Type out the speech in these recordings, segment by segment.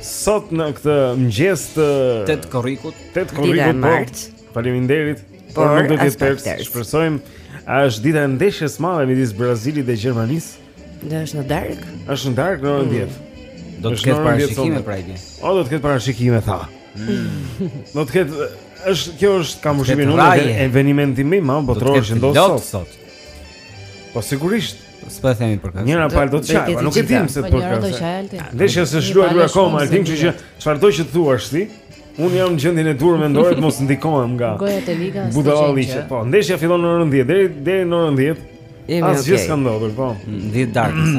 Sot në këtë mëngjes të Tet korrikut, tet korrikut po. Faleminderit. Por nuk do të jetë ters. Shpresojmë a është dita e ndeshjes së madhe midis Brazilit dhe Gjermanisë? Do është në darkë? Është në darkë në 10. Mm. Do të ketë parashikime pra dje. O do të ketë parashikime tha. Mm. Do të ketë është kjo është kam përshtypjen unë evenimenti më i madh botëror që ndodh sot. Po sigurisht. S'po e themi për këtë. Njëra palë do të qajë, nuk e dimë se po për këtë. Po Ndeshja s'është luajtur akoma, Altin, kështu që çfarë do që të thuash ti? Unë jam në gjendjen e duhur mendore të mos ndikohem nga. Gojët e liga. Budallallëqe. Po, ndeshja fillon në orën 10 deri deri në orën 10. Jemi okay. Asgjë s'ka ndodhur, po. 10 darkës.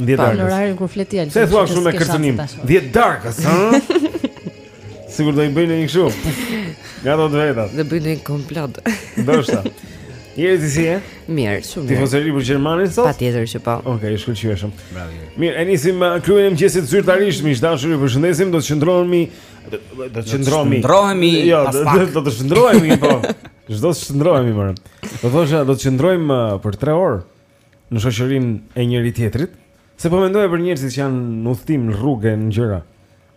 10 darkës. Në orarin kur flet ti Altin. Se thua shumë me kërcënim. 10 darkës, ha? Sigur do i bëjnë një kështu. Nga ato të vetat. Do bëjnë një komplot. Ndoshta. Jeri ti si je? Mirë, shumë mirë. Tifozeri për Gjermaninë sot? Patjetër që po. Okej, okay, shkëlqyeshëm. Bravo. Mirë, e nisim uh, klubin e mëngjesit zyrtarisht, miq të dashur, ju përshëndesim, do të qëndrohemi do të qëndrohemi. Qëndrohemi. Jo, do të qëndrohemi, po. Ç'do të qëndrohemi më. Do thosha do të qëndrojmë uh, për 3 orë. në shoqërinë e njëri-tjetrit, se po mendoja për njerëzit që janë në udhëtim, në rrugë, në gjëra.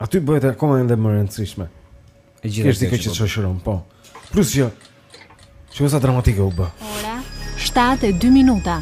Aty bëhet akoma edhe më e rëndësishme. E gjitha Thjesht kjo që të shoqëron, po. Plus që Shiko sa dramatike u bë. Ora 7:02 minuta.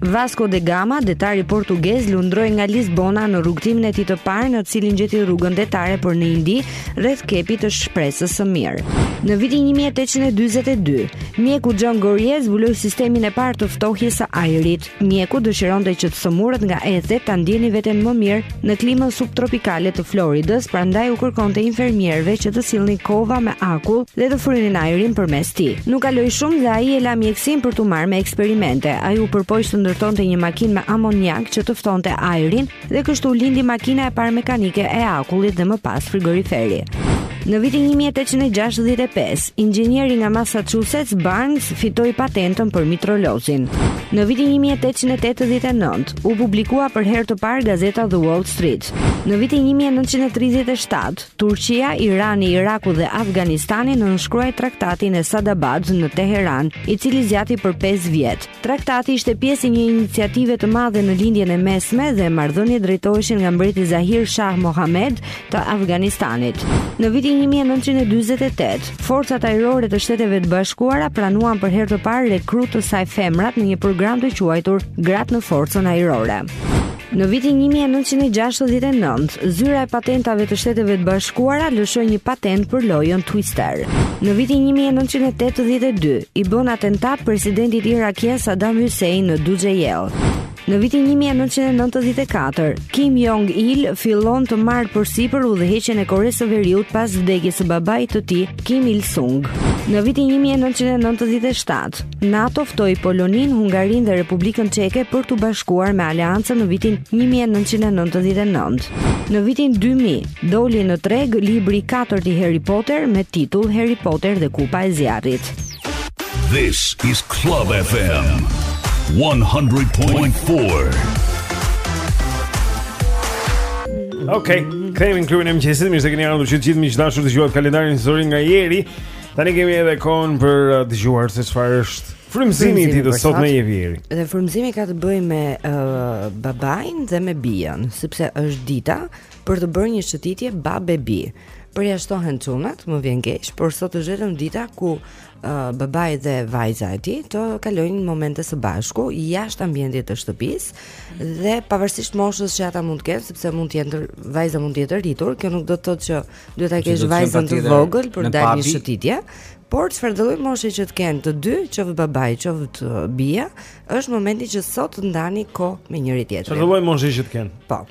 Vasco de Gama, detari portugez, lundroi nga Lisbona në rrugëtimin e tij të parë, në të cilin gjeti rrugën detare për në Indi, rreth kepit të shpresës së mirë. Në vitin 1842, mjeku John Gorrie zbuloi sistemin e parë të ftohjes së ajrit. Mjeku dëshironte që të sëmurët nga ethet ta ndjenin veten më mirë në klimën subtropikale të Floridës, prandaj u kërkonte infermierëve që të sillnin kova me akull dhe të frynin ajrin përmes tij. Nuk kaloi shumë dhe ai e la mjekësinë për t'u marrë me eksperimente. Ai u përpoq të ndërtonte një makinë me amoniak që të ftohte ajrin dhe kështu lindi makina e parë mekanike e akullit dhe më pas frigoriferi. Në vitin 1865, inxhinieri nga Massachusetts Barnes fitoi patentën për mitralozin. Në vitin 1889, U publikua për herë të parë gazeta The Wall Street. Në vitin 1937, Turqia, Irani, Iraku dhe Afganistani nënshkruan traktatin e Sadabad në Teheran, i cili zgjati për 5 vjet. Traktati ishte pjesë e një iniciative të madhe në Lindjen e Mesme dhe marrëdhëniet drejtoheshin nga mbreti Zahir Shah Mohammed të Afganistanit. Në vitin 1948, forcat ajrore të Shteteve të Bashkuara pranuan për herë të parë rekrutet e saj femra në një program të quajtur Gratë në Forcën Ajrore. Në vitin 1969, zyra e patentave të Shteteve të Bashkuara lëshoi një patent për lojën Twister. Në vitin 1982, i bëhet atentat presidentit irakian Saddam Hussein në Dujail. Në vitin 1994, Kim Jong-il fillon të marrë përsipër udhëheqjen e Koresë së Veriut pas vdekjes së babait të tij, Kim Il-sung. Në vitin 1997, NATO ftoi Poloninë, Hungarinë dhe Republikën Çeke për t'u bashkuar me aleancën në vitin 1999. Në vitin 2000, doli në treg libri i katërt i Harry Potter me titull Harry Potter dhe Kupa e Zjarrit. This is Club FM 100.4. Okay, kthehemi në klubin e mëngjesit, mirë se keni ardhur të gjithë miq të dashur, dëgjuat kalendarin historik nga Jeri. Tani kemi edhe kohën për të uh, dëgjuar se çfarë është frymëzimi i ditës sot me Jevieri. Dhe frymëzimi ka të bëjë me uh, babain dhe me bijën, sepse është dita për të bërë një shëtitje babë e bijë. Përjashtohen çunat, më vjen keq, por sot është vetëm dita ku uh, babai dhe vajza e tij të kalojnë momente së bashku jashtë ambientit të shtëpisë dhe pavarësisht moshës që ata mund të kenë, sepse mund të jenë vajza mund të jetë rritur, kjo nuk do të thotë që duhet ta kesh vajzën të vogël për të dalë një shëtitje. Por çfarëdo lloj moshe që të kenë të dy, qoftë babai, qoftë uh, bija, është momenti që sot të ndani kohë me njëri-tjetrin. Çfarëdo lloj moshe që të kenë? Po.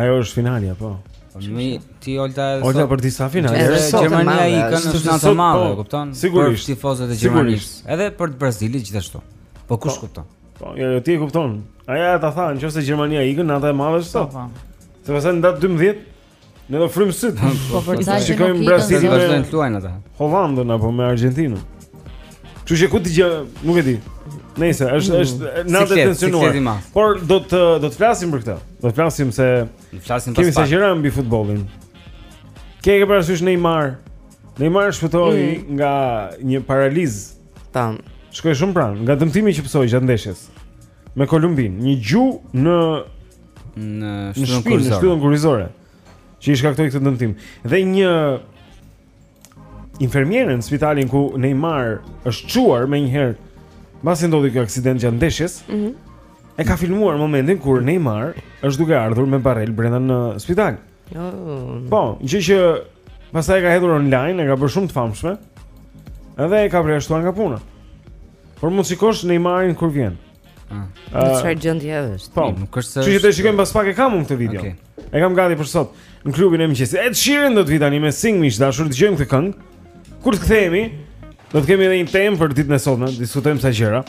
Ajo është finalja, po. Po mi ti Olta e Olta për disa finale. Edhe Gjermania i kanë në shnatë të madhe, po, kupton? Sigurisht. Për tifozët e Gjermanisë, edhe për të Brazilit gjithashtu. Po kush po. kupton? Po, jo, jo, ti e kupton. Aja ta tha, nëse Gjermania ikën natë e madhe sot. Po, po. Se pastaj në datë 12 Ne do frymë sytë Po për të zashtë nuk i të zashtë Shikojmë Brazilin me Holandën apo me Argentinën Kështu që ku ta di, nuk e di. Nëse është mm. është mm. natë e tensionuar. Por do të do të flasim për këtë. Do të flasim se do të flasim pas. Kemi sa gjëra mbi futbollin. Ke ke parasysh Neymar? Neymar shpëtoi mm. nga një paralizë. Tan. Shkoi shumë pranë nga dëmtimi që pësoi gjatë ndeshjes me Kolumbinë, një gju në në shtyllën kurrizore. Në shtyllën kurrizore. Që i shkaktoi këtë dëmtim. Dhe një infermiere në spitalin ku Neymar është çuar menjëherë pasi ndodhi ky aksident gjatë ndeshjes. Ëh. Mm -hmm. E ka filmuar momentin kur Neymar është duke ardhur me barelë brenda në spital. Oh. Po, gjë që pastaj e ka hedhur online, e ka bërë shumë të famshme. Edhe e kanë përjashtuar nga puna. Por mund të shikosh Neymarin kur vjen. Ëh. Ah. Uh, Çfarë gjendje është? Po, nuk është se. Do ta shikojmë pas pak e kam unë këtë video. Okej. Okay. E kam gati për sot në klubin e mëngjesit. Ed Sheeran do të vi tani me Sing, miq të dashur, dëgjojmë këtë këngë. Kur të kthehemi, do të kemi edhe një temë për ditën e sotme, diskutojmë ca gjëra.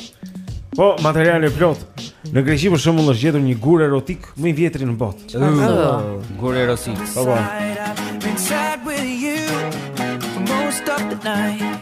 Po, materiale plot. Në Greqi për shembull është gjetur një gur erotik më i vjetri në botë. Oh, gur erotik. Po. po. Inside with you for most of the night.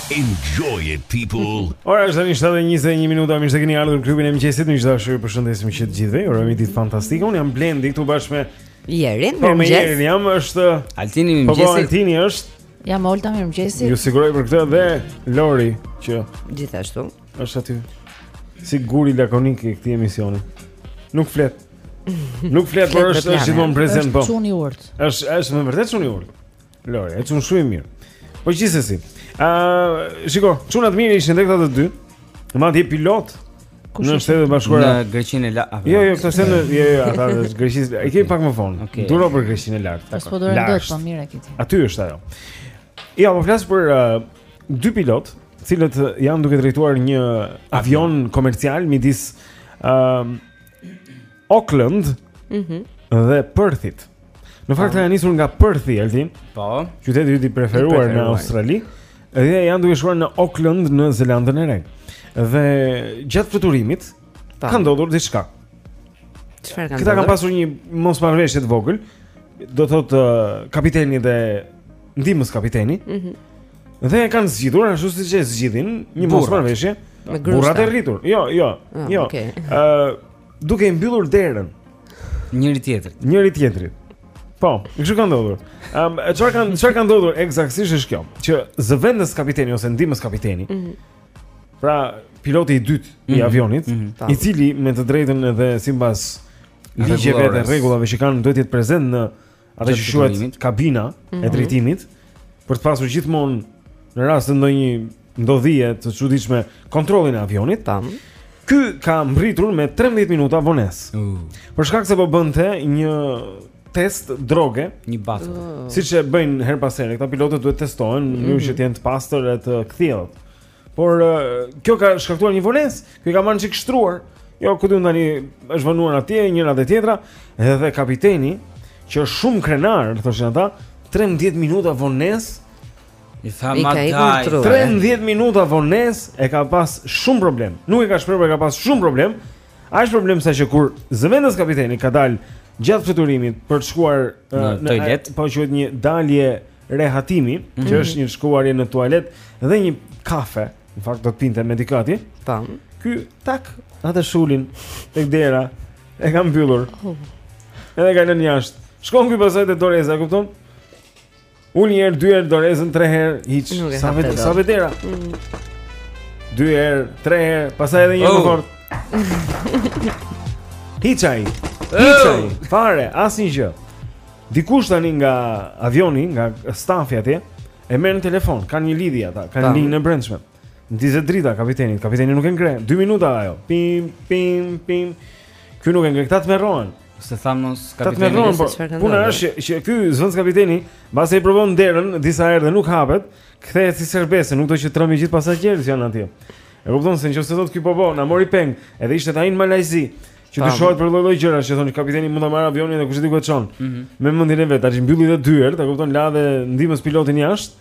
Enjoy it people. Ora është tani 7:21 minuta, mirë se keni ardhur në klubin e mëngjesit. Miq të dashur, ju përshëndesim që të gjithëve. Ju urojmë ditë fantastike. Unë jam Blendi këtu bashkë me Jerin. Po me Jerin jam është Altini mirëmëngjesi. Po, po Altini është. Jam Olta mirëmëngjesi. Ju siguroj për këtë dhe Lori që gjithashtu është aty. Si guri lakonik i këtij emisioni. Nuk flet. Nuk flet, por është gjithmonë prezant po. Është çun i urtë. Është është me vërtet çun i urtë. Lori, e çun shumë i mirë. Po gjithsesi. Ë, uh, shiko, çuna të mirë ishin dhe këta të dy. Madje pilot Kush në Shtetet e Bashkuara në Greqinë e Lartë. Jo, jo, këto janë jo, jo, ata në Greqinë. E kemi pak më vonë. Okay. Duro për Greqinë e Lartë. Po po duron dot, po mirë e kiti. Aty është ajo. Ja, po flas për uh, dy pilot, të cilët janë duke drejtuar një avion komercial midis ë uh, Auckland mhm. dhe Perthit. Në fakt janë nisur nga Perthi, Altin. Po. Qyteti yt i preferuar në Australi. Dhe janë duke shkuar në Auckland në Zelandën e Re. Dhe gjatë fluturimit ka ndodhur diçka. Çfarë ka ndodhur? Këta kanë pasur një mosmarrëveshje të vogël. Do të thotë uh, kapiteni dhe ndihmës kapiteni. Mhm. Mm dhe e kanë zgjidhur ashtu siç e zgjidhin një mosmarrëveshje burrat e rritur. Jo, jo. Ah, jo. Ëh, okay. uh, Duke i mbyllur derën njëri tjetrit. Njëri tjetrit. Po, kështu ka ndodhur. Ëm, um, çfarë ka çfarë ka ndodhur ekzaktësisht është kjo, që zëvendës kapiteni ose ndihmës kapiteni. Mm -hmm. Pra, piloti i dytë i mm -hmm. avionit, mm -hmm. i cili me të drejtën edhe sipas ligjeve dhe rregullave që kanë duhet të jetë prezant në atë që quhet kabina mm -hmm. e mhm. drejtimit për të pasur gjithmonë në rast të ndonjë ndodhie të çuditshme kontrollin e avionit. Tam. Mhm. Ky ka mbërritur me 13 minuta vonesë. Uh. Për shkak se po bënte një test droge, një batë. Uh. Siç e bëjnë herë pas here, këta pilotët duhet të testohen, mm -hmm. në mënyrë që të jenë të pastër e të kthjellët. Por kjo ka shkaktuar një vonesë, ky e ka marrë një çik shtruar. Jo, ku di unë tani është vonuar atje njëra dhe tjetra, edhe kapiteni që është shumë krenar, thoshin ata, 13 minuta vonesë. I tha madje, 13 minuta vonesë e ka pas shumë problem. Nuk e ka shprehur, e ka pas shumë problem. Aq problem sa që kur zëvendës kapiteni ka dal gjatë fluturimit për të shkuar në, në tualet, po quhet një dalje rehatimi, mm -hmm. që mhm. është një shkuarje në tualet dhe një kafe, në fakt do të pinte me dikë aty. Tam. Ky tak atë shulin tek dera e ka mbyllur. Oh. Edhe ka lënë jashtë. Shkon ky pastaj te doreza, kupton? Unë një herë, dy herë dorezën, tre herë hiç. Sa vetë, sa vetë dera. Mm. Dy herë, tre herë, pastaj edhe një herë oh. më fort. Hiç ai. Oh. Hiç ai. Fare, asnjë gjë. Dikush tani nga avioni, nga stafi atje, e merr në telefon, kanë një lidhje ata, kanë një linjë të brendshme. I ndizet drita kapitenit, kapiteni nuk e ngre. 2 minuta ajo. Pim pim pim. Ky nuk e ngre, këta tmerrohen. Se tha mos kapiteni nuk po, çfarë kanë. Puna është që ky zëvendës kapiteni, mbasi i provon derën disa herë dhe nuk hapet, kthehet si serbes, nuk do që t'i trembë gjithë pasagjerët që janë atje. E kupton se në qoftë se thotë ky bo bo, na mori peng, edhe ishte ai në Malajzi. Që dyshohet për lloj-lloj gjërash, që thonë kapiteni mund ta marrë avionin dhe kush e di ku e çon. Mm -hmm. Me mendjen e vet, tash mbylli dhe dyert, e kupton, la dhe ndihmës pilotin jashtë.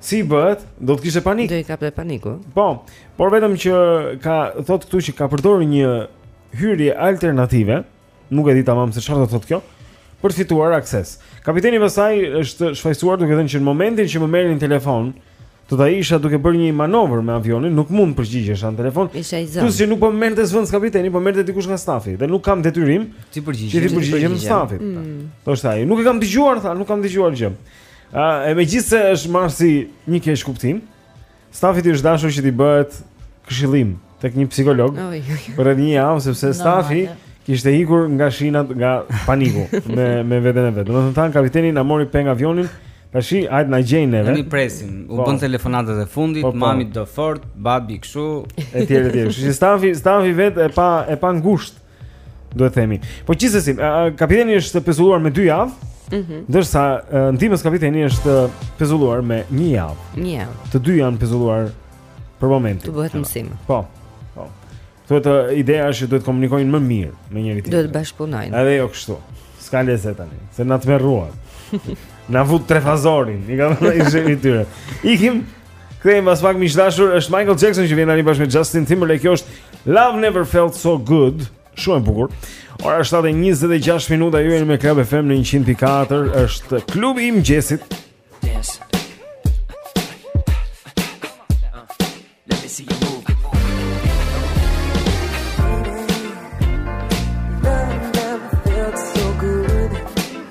Si bëhet? Do të kishte panik. Do i kapte paniku. Po. Por vetëm që ka thënë këtu që ka përdorur një hyrje alternative, nuk e di tamam se çfarë do thotë kjo, për të fituar akses. Kapiteni pastaj është shfaqësuar duke thënë që në momentin që më merrin telefon, Unë tha isha duke bërë një manovër me avionin, nuk mund të përgjigjesha në telefon. Plus që nuk po merrte zëvendës kapiteni, po merrte dikush nga stafi dhe nuk kam detyrim t'i përgjigjesh. T'i përgjigjem stafit. Mm. Pastaj, nuk e kam dëgjuar, tha, nuk kam dëgjuar gjë. Ë, e megjithëse është marrë si një keqkuptim, stafit i është dashur që t'i bëhet këshillim tek një psikolog për rreth një javë sepse stafi kishte ikur nga shinat nga paniku me me veten e vet. Domethënë thanë kapiteni na mori peng avionin. Tashi hajt na gjej neve. Ne presim. U po. bënë telefonatat e fundit, po, po. mami të du fort, babi kështu etj etj. Kështu që stafi, stafi vetë e pa e pa ngushtë. Duhet të themi. Po gjithsesi, kapiteni është pezulluar me 2 javë. Mhm. Mm Ndërsa ndihmës kapiteni është pezulluar me 1 javë. 1 javë. Të dy janë pezulluar për momentin. Të bëhet mësim. Po. Po. Duhet ideja është që duhet të komunikojnë më mirë me njëri tjetrin. Duhet të bashkëpunojnë. Edhe jo kështu. S'ka lezet tani, se na tmerruan. Na futën trefazorin, i kanë dhënë ishte i tyre. Ikim Kthehemi pas pak miq të dashur, është Michael Jackson që vjen tani bashkë me Justin Timberlake. Kjo është Love Never Felt So Good. Shumë e bukur. Ora është 7:26 minuta, ju jeni me Club FM në 104, është klubi i mëngjesit. Yes.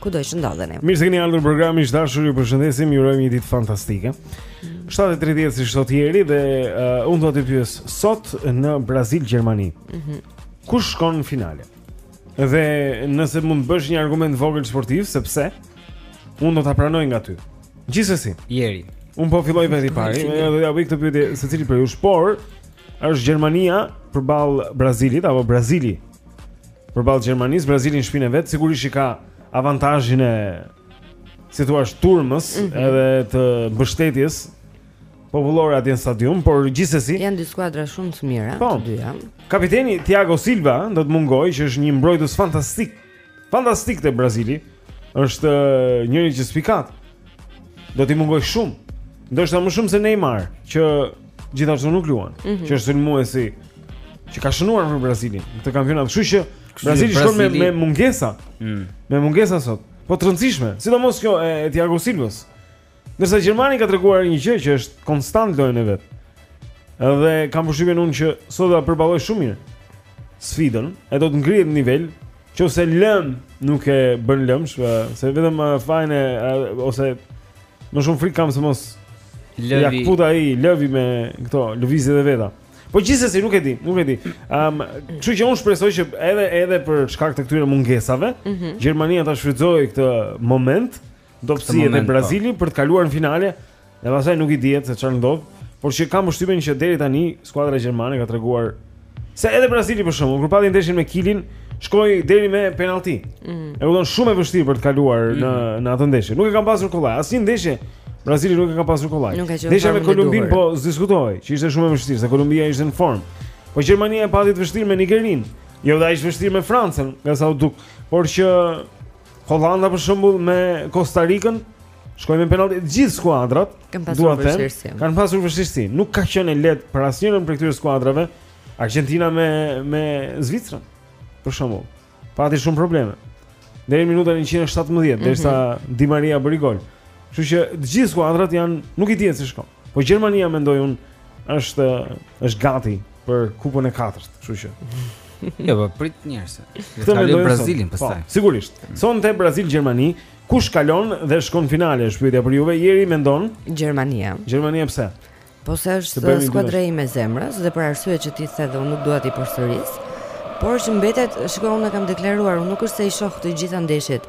Kudo që ndodheni Mirë se keni ardhur në programin tuaj të dashur ju përshëndesim Ju urojmë një ditë fantastike 7.30 mm. si sot Jeri Dhe uh, unë do të pyes Sot në Brazil, Gjermani mm -hmm. Kush shkon në finale? Dhe nëse mund bësh një argument vogël sportiv Sepse Unë do ta pranoj nga ty Gjithsesi. Jeri Unë po filloj vetë i pari Do ia bëj këtë pyetje secilit prej jush Por është Gjermania përballë Brazilit apo Brazili Përballë Gjermanisë, Brazili në shpinën e vet sigurisht i ka avantazhin e si thua turmës mm -hmm. edhe të mbështetjes popullore atje në stadium, por gjithsesi janë dy skuadra shumë të mira po, të dyja. Kapiteni Thiago Silva do të mungojë që është një mbrojtës fantastik. Fantastik te Brazili. Është njëri që spikat. Do t'i mungojë shumë. Ndoshta më shumë se Neymar, që gjithashtu nuk luan, mm -hmm. që është sulmuesi që ka shënuar për Brazilin në këtë kampionat. Kështu që Brazili shkon me me mungesa. Mm. Me mungesa sot. Po të rëndësishme, sidomos kjo e Thiago Silvës. Ndërsa Gjermania ka treguar një gjë që është konstante në lojën e vet. Edhe kam përshtypjen unë që sot do ta përballojë shumë mirë sfidën, e do të ngrihet në nivel, nëse Lëvi nuk e bën lëmsh, se vetëm uh, fajin e uh, ose më shumë frikë kam se mos Lëvi ia këput ai Lëvi me këto lëvizjet e veta. Po gjithsesi nuk e di, nuk e di. Ëm, um, kështu që unë shpresoj që edhe edhe për shkak të këtyre mungesave, mm -hmm. Gjermania ta shfrytëzojë këtë moment dobësie që ka Brazili për të kaluar në finale, dhe pastaj nuk i dihet se çfarë ndodh, por që kam përshtypjen që deri tani skuadra gjermane ka treguar se edhe Brazili për shembull kur pati ndeshjen me Kilin, shkoi deri me penallti. Mm. E u duk shumë e vështirë për të kaluar mm. në në atë ndeshje. Nuk e kanë pasur kollaj, asnjë ndeshje Brazili nuk e ka pasur kollaj. Ndeshja me Kolumbinë po diskutohej, që ishte shumë e vështirë, se Kolumbia ishte në formë. Po Gjermania e pati të vështirë me Algjerinë. Jo dhe aq vështirë me Francën, nga sa u duk, por që Holanda për shembull me Kosta Rikën shkoi me penallti, të gjithë skuadrat domethënë kanë pasur vështirësi. Nuk ka qenë e lehtë për asnjërën prej këtyre skuadrave. Argjentina me me Zvicrën për shembull. Pati shumë probleme. Deri në minutën 117 mm -hmm. derisa Di Maria bëri gol. Kështu që të gjithë skuadrat janë nuk i dihet si shkon. Po Gjermania mendoj un është është gati për kupën e katërt, kështu që. Jo, po prit njëherë se. Këtë mendoj Brazilin po, pastaj. Po, sigurisht. Sonte Brazil Gjermani, kush kalon dhe shkon finale, është pyetja për juve. Jeri mendon Gjermania. Gjermania pse? Po se është skuadra ime e zemrës dhe për arsye që ti the dhe unë nuk dua t'i përsëris. Por që mbetet, shiko unë e kam deklaruar, unë nuk është se i shoh të gjitha ndeshjet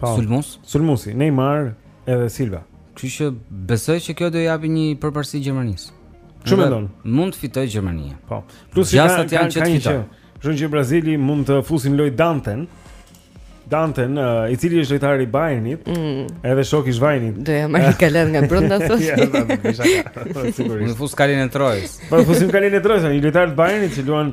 Po. Sulmus? Sulmuesi, Neymar edhe Silva. Kështu që besoj që kjo do japi një përparësi Gjermanisë. Ça mendon? Mund të fitojë Gjermania. Po. Plus që kanë kanë që fitojë. Kështu që Brazili mund të fusin në lojë Danten. Danten, uh, i cili është lojtari i Bayernit, mm. edhe shok i Shvajnit. Do ja marrë kalanë nga brenda thotë. Ja, sigurisht. Mund të fus kalin e Trojës. Po fusin kalin e Trojës, një lojtar të Bayernit që luan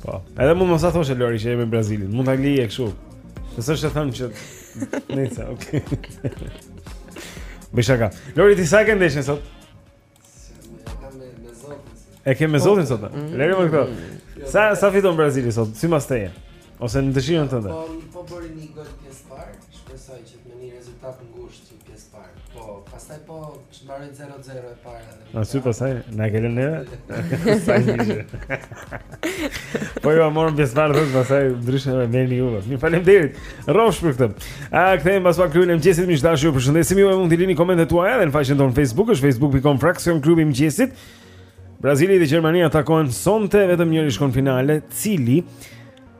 Po. Edhe mund mos a thoshe Lori që jemi në Brazilin. Mund ta nglijë kështu. Nëse është e thënë që Nëse, okay. Bëj shaka. Lori ti sa ke ndeshjen sot? E ke me zotin sot? Mm. Lëre më këto. Mm. Sa sa fiton Brazili sot? Simas teje? Ose në dëshirën tënde? Po, po bëri një gol pjesën e parë, shpresoj që të më një rezultat i ngushtë. Pjesë parë. Po, pastaj po mbaroi 0-0 e para. A sy pastaj na e kanë neve? Sa njëjë. Po ju amorën pjesë parë dhe pastaj ndryshe me merrni ju. Mi faleminderit. Rrofsh për këtë. Ah, kthehemi pas pak klubi i mëngjesit miq të dashur, ju përshëndesim ju edhe mund të lini komentet tuaja edhe në faqen tonë në Facebook, është facebook.com fraksion klubi i mëngjesit. Brazili dhe Gjermania takohen sonte vetëm njëri shkon në finale, cili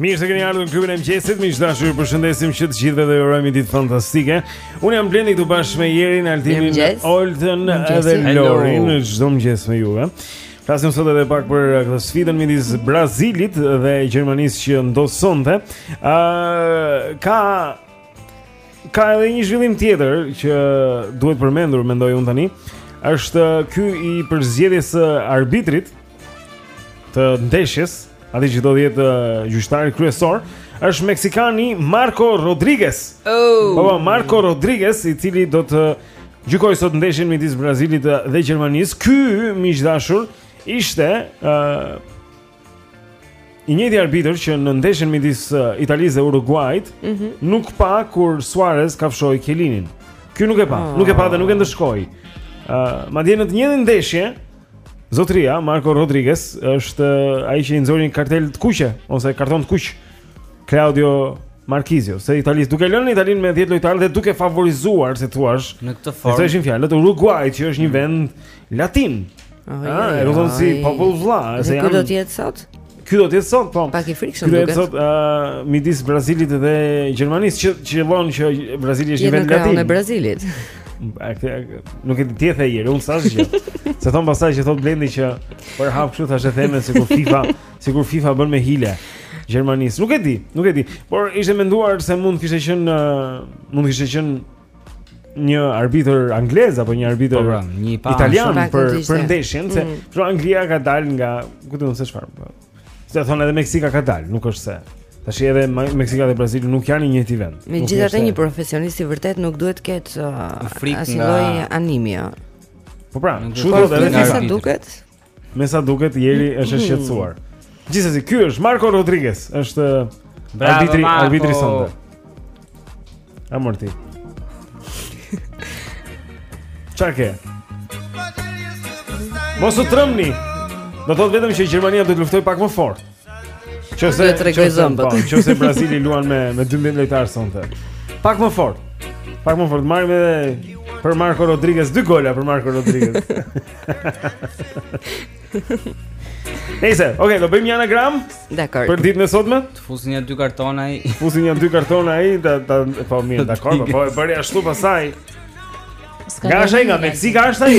Mirë se keni ardhur në klubin e mëngjesit. Miq të dashur, ju përshëndesim që të gjithëve dhe ju urojmë një ditë fantastike. Unë jam Blendi këtu bashkë me Jerin, Altinin, Oltën dhe Lorin. Çdo mëngjes me juve. Flasim sot edhe pak për uh, këtë sfidën midis Brazilit dhe Gjermanisë që ndodh sonte. Ë uh, ka ka edhe një zhvillim tjetër që duhet përmendur, mendoj unë tani. Është uh, ky i përzgjedhjes së arbitrit. të ndeshjes, atij që do të jetë uh, gjyqtar kryesor, është meksikani Marco Rodriguez. Oh. Po, po Marco Rodriguez, i cili do të gjykojë sot ndeshjen midis Brazilit dhe Gjermanisë. Ky miq të dashur ishte ë uh, i njëjti arbitër që në ndeshjen midis uh, Italisë dhe Uruguayit mm -hmm. nuk pa kur Suarez kafshoi Kielinin. Ky nuk e pa, oh. nuk e pa dhe nuk e ndëshkoi. Ë uh, madje në të njëjtën ndeshje Zotëria Marco Rodriguez është ai që i nxori kartelë të kuqe ose karton të kuq Claudio Marchisios, së Italisë duke lënë Italinë me 10 lojtarë dhe duke favorizuar, si thua, në këtë formë. Në një fjalë Uruguayn, që është një vend latin. Ah, e kupton si popull vëlla, se janë. Ky do të jetë sot? Ky do të jetë sot, po. Pak i frikshëm duket. Ky do të jetë sot uh, midis Brazilit dhe Gjermanisë që qëllon që Brazili është një vend latin. Jemi në Brazil. Nuk e di ti the Jeri, unë s'tha gjë. Se thonë pastaj që thotë Blendi që përhap kështu thashetheme sikur FIFA, sikur FIFA bën me hile Gjermanisë. Nuk e di, nuk e di. Por ishte menduar se mund kishte qenë mund kishte qenë një arbitër anglez apo një arbitër po, pra, italian për për ndeshjen se mm. pra Anglia ka dalë nga ku diun se çfarë. Po. Se thonë edhe Meksika ka dalë, nuk është se. Tash edhe Meksika dhe Brazili nuk janë në një njëjtin vend. Megjithatë një profesionist i vërtet nuk duhet të ketë uh, asnjë lloj animi. Po pra, kështu do të thotë sa duket? Me sa duket Jeri është e shqetësuar. Gjithsesi ky është Marco Rodriguez, është Bravo, arbitri, Marco. arbitri sonte. Amorti. Çake. Mos u trembni. Do thotë vetëm që Gjermania do të luftojë pak më fort. Që se të tregojë dhëmbët. Po, që se Brazili luan me me 12 lojtarë sonte. Pak më fort. Pak më fort marrim edhe për Marco Rodriguez dy gola për Marco Rodriguez. Nëse, okay, do bëjmë një anagram. Dakor. Për ditën e sotme? Të fusin ja dy kartona ai. Fusin ja dy kartona ai, ta ta po mirë, dakor, po, po e bëri ashtu pastaj. Gashaj nga Meksika është ai.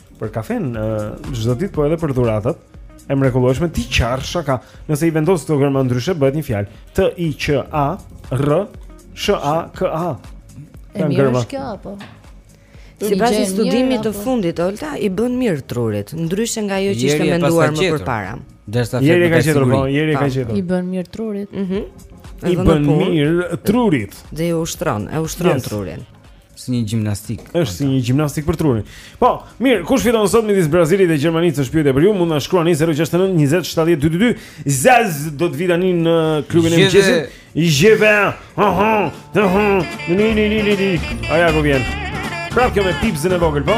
Për kafen, çdo ditë po edhe për dhuratat e mrekullueshme ti qarë shaka. Nëse i vendos këto gërma ndryshe bëhet një fjalë. T I Q A R S H A K A. E mirë është kjo apo? Sipas një studimi të fundit, Olta, i bën mirë trurit, ndryshe nga ajo që ishte menduar më përpara. Jeri e ka gjetur, po, Jeri e ka gjetur. I bën mirë trurit. Mhm. I bën mirë trurit. Dhe e ushtron, e ushtron trurin. Si një gjimnastikë. Është si një gjimnastikë për trurin. Po, mirë, kush fiton sot midis Brazilit dhe Gjermanisë është pyetja për ju, mund na shkruani 069 20 70 222. Zaz do të vijë tani në klubin e mëngjesit. Je veux. Aha. Aha. Ni ni ni ni ni. Ai ja po vjen. Prapë kjo me pipzën e vogël, po?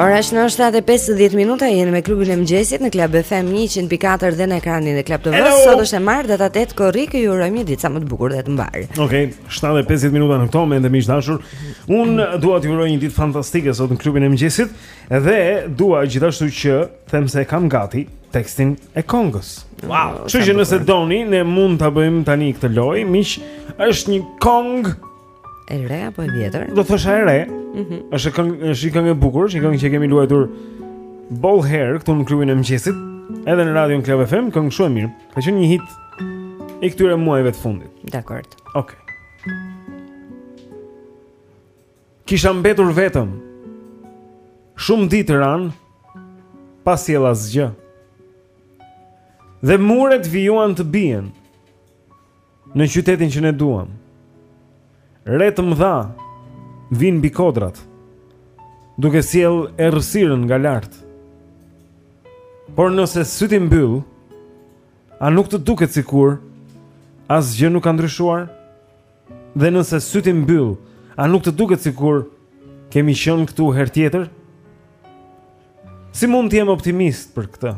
Ora shënon 7:50 minuta jemi me klubin e mëngjesit në Club FM 104 dhe në ekranin e Club TV. Sot është e martë data 8 korrik ju urojmë një ditë sa më të bukur dhe të mbarë. Okej, okay, 7:50 minuta në këto momente miq të dashur. Unë dua t'ju uroj një ditë fantastike sot në klubin e mëngjesit dhe dua gjithashtu që them se e kam gati tekstin e këngës. Wow, kështu që nëse doni ne mund ta bëjmë tani këtë lojë, miq, është një këngë e re apo e vjetër? Do thosha e re. Mhm. Mm është këngë, është një këngë e bukur, është një këngë që e kemi luajtur boll herë këtu në klubin e mëngjesit, edhe në Radio Club FM, këngë shumë e mirë. Ka qenë një hit i këtyre muajve të fundit. Dakor. Okej. Okay. Kisha mbetur vetëm Shumë ditë ranë Pa sjellë asgjë Dhe muret vijuan të bien Në qytetin që ne duam Re të mëdha Vijnë mbi kodrat Duke sjellë errësirën nga lart Por nëse sytë i mbyll, a nuk të duket sikur asgjë nuk ka ndryshuar? Dhe nëse sytë i mbyll, a nuk të duket sikur kemi qenë këtu herë tjetër? Si mund të jem optimist për këtë?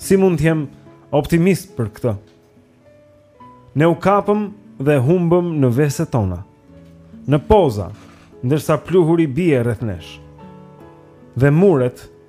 Si mund të jem optimist për këtë? Ne u kapëm dhe humbëm në veset tona. Në poza, ndërsa pluhuri bie rreth nesh. Dhe muret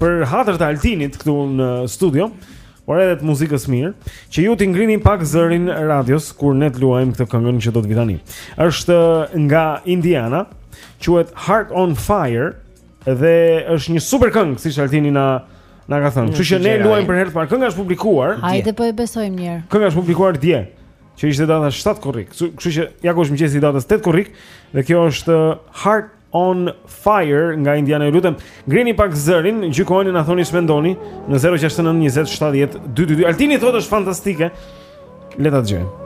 për hatër të Altinit këtu në studio, por edhe të muzikës së mirë, që ju t'i ngrini pak zërin e radios kur ne të luajmë këtë këngën që do të vijë tani. Është nga Indiana, quhet Heart on Fire dhe është një super këngë, siç Altini na na ka thënë. Kështu që ne e luajmë për herë të parë. Kënga është publikuar. Hajde po e besojmë një herë. Kënga është publikuar dje, që ishte data 7 korrik. Kështu që ja ku është mëngjesi i datës 8 korrik dhe kjo është Heart On Fire nga Indiana ju lutem. Ngrini pak zërin, gjykojeni e na thoni ç'mendoni në 069 20 70 222. Altini thotë është fantastike. Le ta dëgjojmë.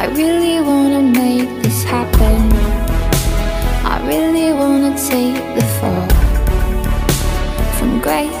I really wanna make this happen. I really wanna take the fall from grace.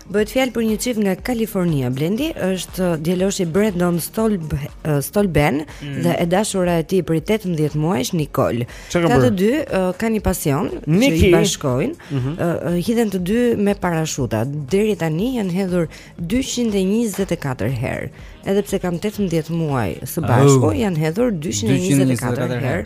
Bëhet fjalë për një çift nga Kalifornia, Blendi, është djaloshi Brandon Stolb Stolben mm. dhe e dashura e tij prej 18 muajsh Nicole. Këta të dy uh, kanë një pasion Niki. që i bashkon. Mm -hmm. uh, hidhen të dy me parashuta. Deri tani janë hedhur 224 herë. Edhe pse kanë 18 muaj së bashku, oh. janë hedhur 224, 224 herë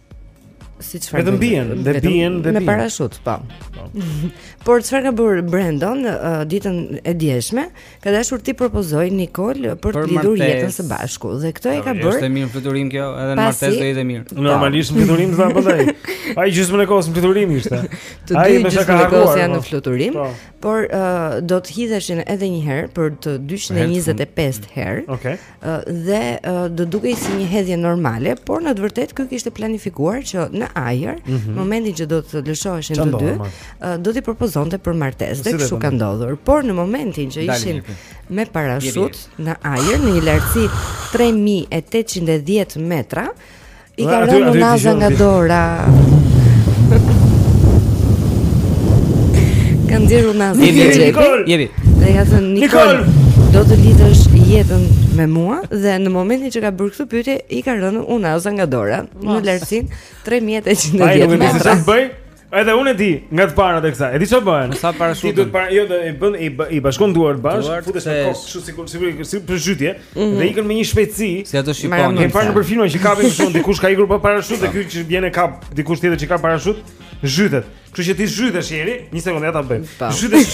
si çfarë vetëm bien dhe bien dhe me parashutë po. po por çfarë ka bërë Brandon uh, ditën e djeshme ka dashur t'i propozojë Nikol për të lidhur jetën së bashku dhe këtë e ka bër është e mirë fluturim kjo edhe në martesë do jetë mirë po. normalisht fluturim sapo tha ai gjysmën e kohës në fluturim ishte ai gjysmën e kohës janë në po. fluturim po. por uh, do të hidheshin edhe një herë për të 225 herë okay dhe do dukej si një hedhje normale, por në të vërtetë ky kishte planifikuar që në ajër, në mm -hmm. momentin që do të lëshoheshin të dy, do t'i propozonte për martesë. Dhe kështu ka ndodhur. Por në momentin që ishin me parashutë në ajër në një lartësi 3810 metra, I ka rënë unaza nga dora. Ka nxjerrë unazën. Jeri, Jeri, Jeri. Dhe ka thënë Nikol, do të lidhësh jetën me mua dhe në momentin që ka bërë këtë pyetje i ka rënë unaza nga dora në lartësinë 3110 metra. Ai nuk e di se çfarë bëj. Edhe unë e di nga të parat e kësaj. E di çfarë bëhen. Sa para shumë. Ti duart para, jo, i bën i, i bashkon duart bashkë, futesh me kokë, kështu sikur sikur si për zhytje mm -hmm. dhe ikën me një shpejtësi. Si ato shqiponjat. Ke parë nëpër filma që kapin kështu dikush ka ikur pa parashut dhe ky që vjen e kap dikush tjetër që ka parashut, zhytet. Kështu që ti zhytesh Jeri, një sekondë ata bëjnë. Zhytesh.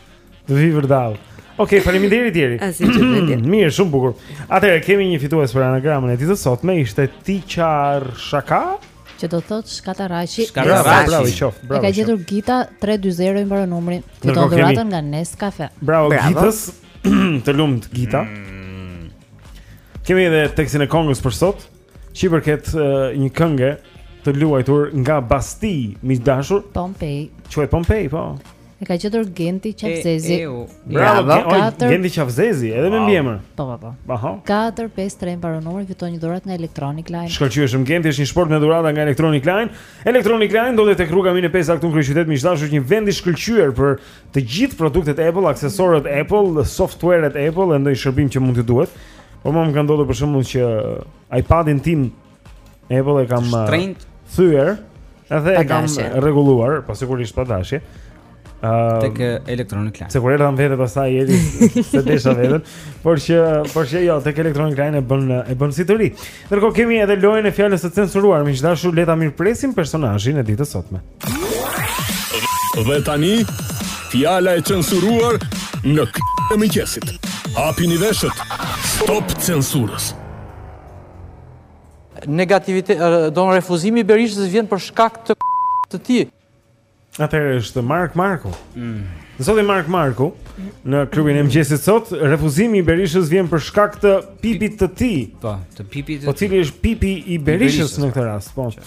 Do vi vërdall. Okej, okay, faleminderit Jeri. Mm, mirë, shumë bukur. Atëherë kemi një fitues për anagramën e ditës sotme, ishte Tiqar Shaka, që do thot Shkatarraqi. Shkatarraqi, bravo, qoftë, bravo. Ka gjetur Gita 320 i mbaron numri. Fiton dhuratën nga Nescafe. Bravo, bravo. Gitës. të lumt Gita. Mm. Kemi edhe tekstin e kongës për sot. Që i përket uh, një kënge të luajtur nga Bastille, miq të dashur. Pompei. Quhet Pompei, po. E ka gjetur Genti Qafzezi. Bravo, Bravo. Genti Qafzezi, edhe me mbiemër. Po, po, po. Aha. 4 5 3 mbaron numri, fiton një dhuratë nga Electronic Line. Shkëlqyeshëm Genti është në short me dhurata nga Electronic Line. Electronic Line ndodhet tek rruga Mine Peza këtu në kryeqytet, miq të dashur, është një vend i shkëlqyer për të gjithë produktet Apple, aksesorët Apple, softwaret Apple, ndonjë shërbim që mund të duhet. Po më ka ndodhur për shembull që iPadin tim Apple e kam Strength. thyer, edhe e kam rregulluar, po sigurisht pa dashje. Ëh, uh, tek Electronic Line. Se kur e lam vetë pastaj Jeri se desha vetën, por që por që jo, tek Electronic Line e bën e bën si të ri. Ndërkohë kemi edhe lojën e fjalës së censuruar, miq të dashur, le ta mirpresim personazhin e ditës sotme. Dhe tani, fjala e censuruar në klubin e mëngjesit. Hapini veshët. Stop censurës. Negativitet, do në refuzimi i Berishës vjen për shkak të të tij. Atëherë është Mark Marku. Mm. Zoti Mark Marku në klubin e mëngjesit sot, refuzimi i Berishës vjen për shkak të pipit të tij. Po, të pipit të tij. Po cili është pipi i Berishës në këtë rast? Po. Që.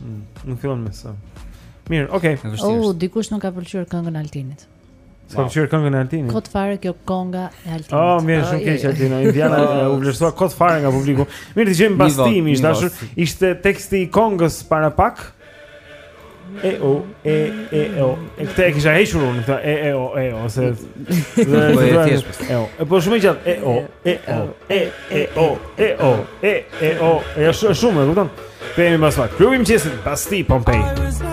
Mm, nuk fillon me s. Mirë, okay. Oh, dikush nuk ka pëlqyer këngën e Altinit. S'ka pëlqyer këngën e Altinit. Kot fare kjo konga e Altinit. Oh, mirë, shumë keq Altina, Indiana u vlerësua kot fare nga publiku. Mirë, dëgjojmë Bastille, miq të dashur. Ishte teksti i kongës para pak. E o e e o. E këtë e kisha hequr unë, këtë e e o e o se. Po e thjesht. Po. E o. E po shumë gjatë. E o e o e e o e o e e o. E është shumë, e kupton? Kemi më pas. Klubi i mëngjesit, Bastille Pompeii.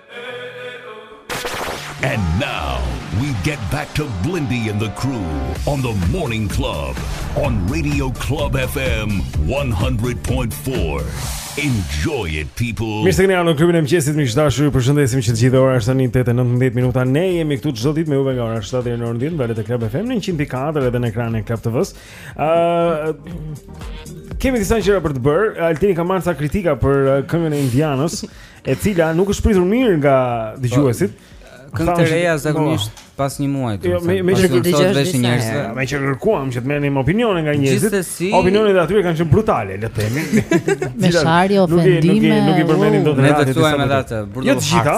And now we get back to Blindy and the crew on the morning club on Radio Club FM 100.4. Enjoy it people. Mirë se keni ardhur në klubin e mëngjesit miq të dashur. Ju përshëndesim që të gjithë ora është tani 8:19 minuta. Ne jemi këtu çdo ditë me juve nga ora 7 deri në orën 10 në valët e Club FM në 104 edhe në ekranin e Club TV-s. Ëh uh, kemi disa gjëra për të bërë. Altini ka marrë ca kritika për uh, këngën e Indianës. e cila nuk është pritur mirë nga dëgjuesit. Po, këngë të reja zakonisht pas një muaj do jo, të thotë. Meqë dëgjosh vesh njerëzve, meqë kërkuam që të merrnim opinione nga njerëzit. Si... Opinionet e atyre kanë qenë brutale, le të themi. Me sharje ofendime. Nuk i nuk i nuk i përmendim dot. Ne dëgjuam edhe atë. Jo të gjitha.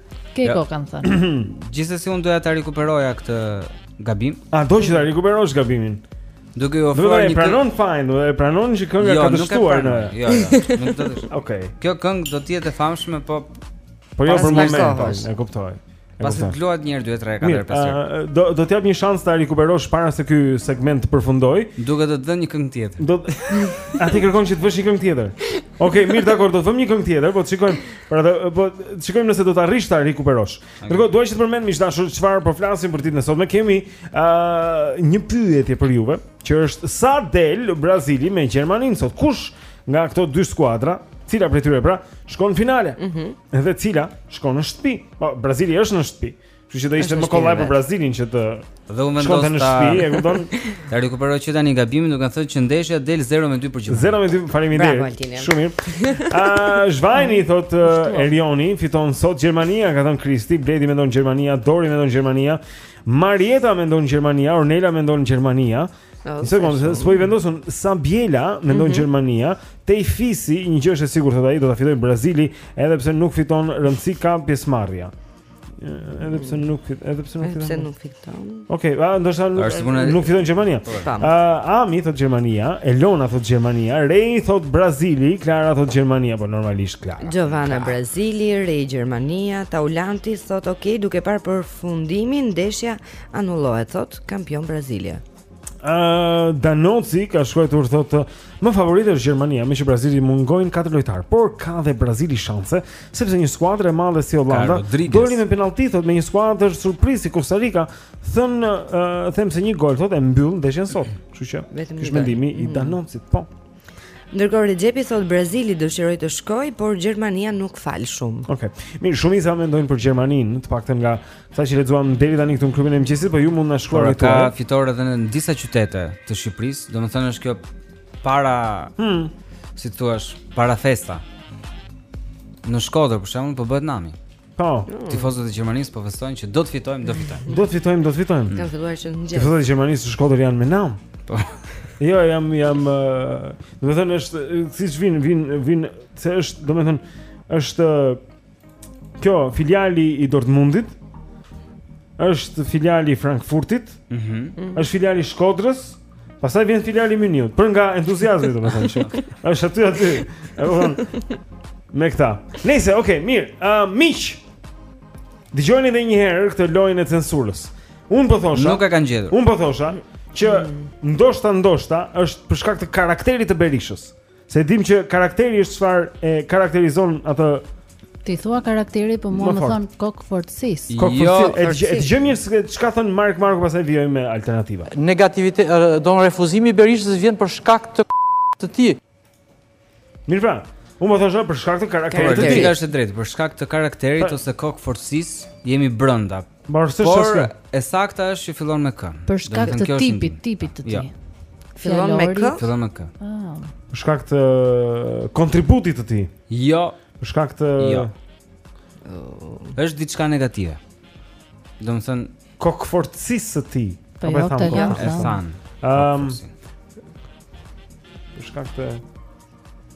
Qeko kanë thënë. Gjithsesi unë doja ta rikuperoja këtë gabim. A do që ta rikuperosh gabimin? Duke ju ofruar një pranon fajin, do e pranon që kënga jo, ka dështuar në. Jo, jo, nuk do të. Okej. Kjo këngë do të jetë e famshme, po Po jo për momentin, e kuptoj. Pasi të luhet një herë 2 3 4 5 herë. Do do të jap një shans ta rikuperosh para se ky segment të përfundojë. Duke të dhënë një këngë tjetër. Do, ai kërkon që të vësh një këngë tjetër. Ok, mirë dakord, do të vëmë një këngë tjetër, po të shikojmë, pra po të shikojmë nëse do ta arrish ta rikuperosh. Ndërkohë dua që të përmend miq të dashur çfarë po flasim për ditën e sotme. Kemi ë uh, një pyetje për juve, që është sa del Brazili me Gjermaninë sot? Kush nga këto dy skuadra, cila prej tyre pra, shkon në finale? Mhm. Mm dhe cila shkon në shtëpi? Po Brazili është në shtëpi. Kështu që do ishte më kollaj për Brazilin që të dhe u vendos në shtëpi, e kupton? Ta rikuperoj që tani gabimin, duke thënë që ndeshja del 0 me 2 për Gjermaninë. 0 me 2, faleminderit. Shumë mirë. Ë, Zvajni thot Erioni fiton sot Gjermania, ka thënë Kristi, Bledi mendon Gjermania, Dori mendon Gjermania, Marieta mendon Gjermania, Ornela mendon Gjermania. Oh, Nëse ka mundësi po i vendosim, Zabiela mendon mm -hmm. Gjermania, Tejfisi një gjë është e sigurt thotë ai do ta fitojë Brazili, edhe pse nuk fiton rëndësi ka pjesëmarrja. Edhe pse nuk fit, edhe pse nuk fit. Edhe pse nuk fit. Okej, okay, ndoshta nuk fiton Gjermania. Po. Ë, uh, Ami thot Gjermania, Elona thot Gjermania, Rei thot Brazili, Klara thot Gjermania, po normalisht Klara. Giovanna Brazili, Rei Gjermania, Taulanti thot ok, duke parë përfundimin ndeshja anullohet thot kampion Brazili. Uh, Danoci ka shkruar thotë më favorite është Gjermania, meqë Brazili mungojnë katër lojtarë, por ka dhe Brazili shanse, sepse një skuadër e madhe si Holanda doli me penallti thotë me një skuadër surprizë si Costa Rica, thën uh, them se një gol thotë e mbyll ndeshjen sot. Kështu që ky ish mendimi i mm. Danocit, po. Ndërkohë Rexhepi thotë Brazili dëshiroj të shkojë, por Gjermania nuk fal shumë. Okej. Okay. Mirë, shumica mendojnë për Gjermaninë, të paktën nga ata që lexuam deri tani këtu në klubin e mëngjesit, po ju mund na shkruani këtu. Ka fitore edhe në disa qytete të Shqipërisë, domethënë është kjo para, hmm. si ta thuash, parafesta. Në Shkodër për shembull po bëhet nami. Po. Tifozët e Gjermanisë po festojnë që do të fitojmë, do fitojmë. Do të fitojmë, do të fitojmë. Ka filluar që në gjithë. Tifozët e Gjermanisë në Shkodër janë me nam. Po. Jo, jam jam, domethënë është siç vin vin vin se është, domethënë është kjo filiali i Dortmundit. Është filiali i Frankfurtit. Mhm. Mm është filiali i Shkodrës. Mhm. Pastaj vjen filiali i Mynihut, për nga entuziazmi domethënë që është aty aty. E kupton? Me këta. Nëse, okay, mirë. Ë uh, miq. Dëgjojeni edhe një herë këtë lojën e censurës. Unë po thosha. Nuk e kanë gjetur. Unë po thosha që ndoshta ndoshta është për shkak të karakterit të Berishës. Se dim që karakteri është çfarë e karakterizon atë Ti thua karakteri, po mua më thonë kokëfortësisë. Jo, e dëgjojmë mirë çka thotë Mark Marku pastaj vijojmë me alternativa. Negativiteti, domethënë refuzimi i Berishës vjen për shkak të të tij. Mirë pra. Unë po thosha për shkak të karakterit të tij. Është e drejtë, për shkak të karakterit ose kokëfortësisë jemi brenda. Por e sakta është që fillon me K. Për shkak të tipit, tipit të tij. Fillon me K? Fillon me K? Ah. Për shkak të kontributit të tij. Jo. Për shkak të Jo. Është diçka negative. Domethënë kokëfortësisë së tij. Po jo, të janë. Ëm. Për shkak të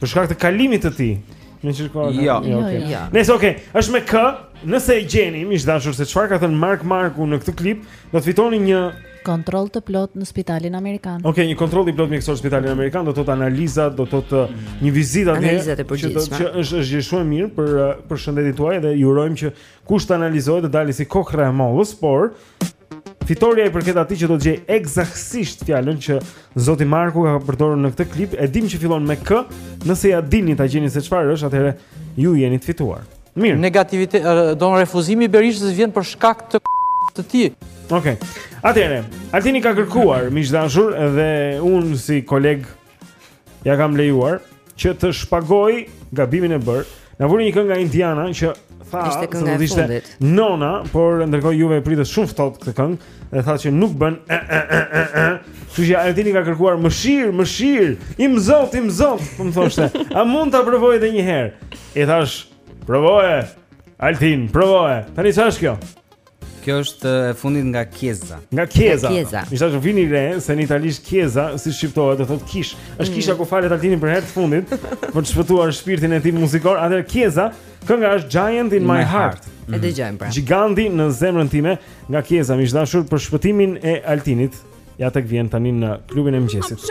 Për shkak të kalimit të tij. Në çfarë kohë? Jo, jo, jo, okay. jo. Nëse okay, është me K. Nëse e gjeni, miq të dashur, se çfarë ka thënë Mark Marku në këtë klip, do të fitoni një kontroll të plotë në spitalin amerikan. Okej, okay, një kontroll i plotë mjekësor në spitalin amerikan, do të thotë analiza, do të thotë uh, mm. një vizitë atje. Analiza të përgjithshme. Që, që është është gjë shumë e mirë për uh, për shëndetin tuaj dhe ju urojmë që kush të analizohet të dalë si kokrra e mollës, por Fitorja i përket atij që do të gjejë ekzaktësisht fjalën që Zoti Marku ka përdorur në këtë klip. E dim që fillon me K. Nëse ia dilni ta gjeni se çfarë është, atëherë ju jeni të fituar. Mirë. Negativiteti, domethënë refuzimi i Berishës vjen për shkak të të tij. Okej. Okay. Atëherë, Altini ka kërkuar miq të dashur dhe unë si koleg Ja kam lejuar Që të shpagoj gabimin e bërë Na vuri një këngë nga Indiana Që tha se do të ishte nona, por ndërkohë juve e pritët shumë ftohtë këtë këngë dhe tha që nuk bën e e e e e. Kështu që Altini ka kërkuar mëshirë, mëshirë, imzot, imzot, po më thoshte, a mund ta provoj edhe një herë? I thashë, provoje. Altin, provoje. Tani ç'është kjo? Kjo është eh, e fundit nga Kjeza. Nga Kjeza. Meqë vini re se në italisht Kjeza siç shqiptohet do thotë kishë. Është mm. kisha ku falet Altini për herë të fundit për të shpëtuar shpirtin e tij muzikor. Atëherë Kjeza, kënga është Giant in my, my heart. E mm. dëgjojmë pra. Xhiganti në zemrën time nga Kjeza, miq të dashur për shpëtimin e Altinit. Ja tek vjen tani në klubin e mëngjesit.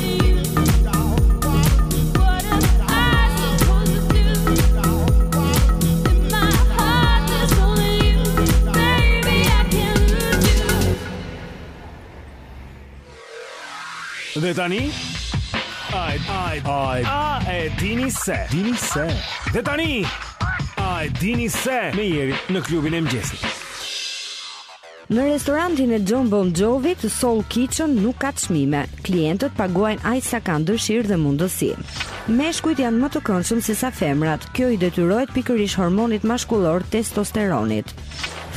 Dhe tani Ai, ai, ai A e dini se Dini se Dhe tani A e dini se Me Jerin në klubin e mëngjesit Në restorantin e Jon Bon Jovi-t, Soul Kitchen nuk ka çmime. Klientët paguajnë aq sa kanë dëshirë dhe mundësi. Meshkujt janë më të këndshëm sesa femrat. Kjo i detyrohet pikërisht hormonit mashkullor testosteronit.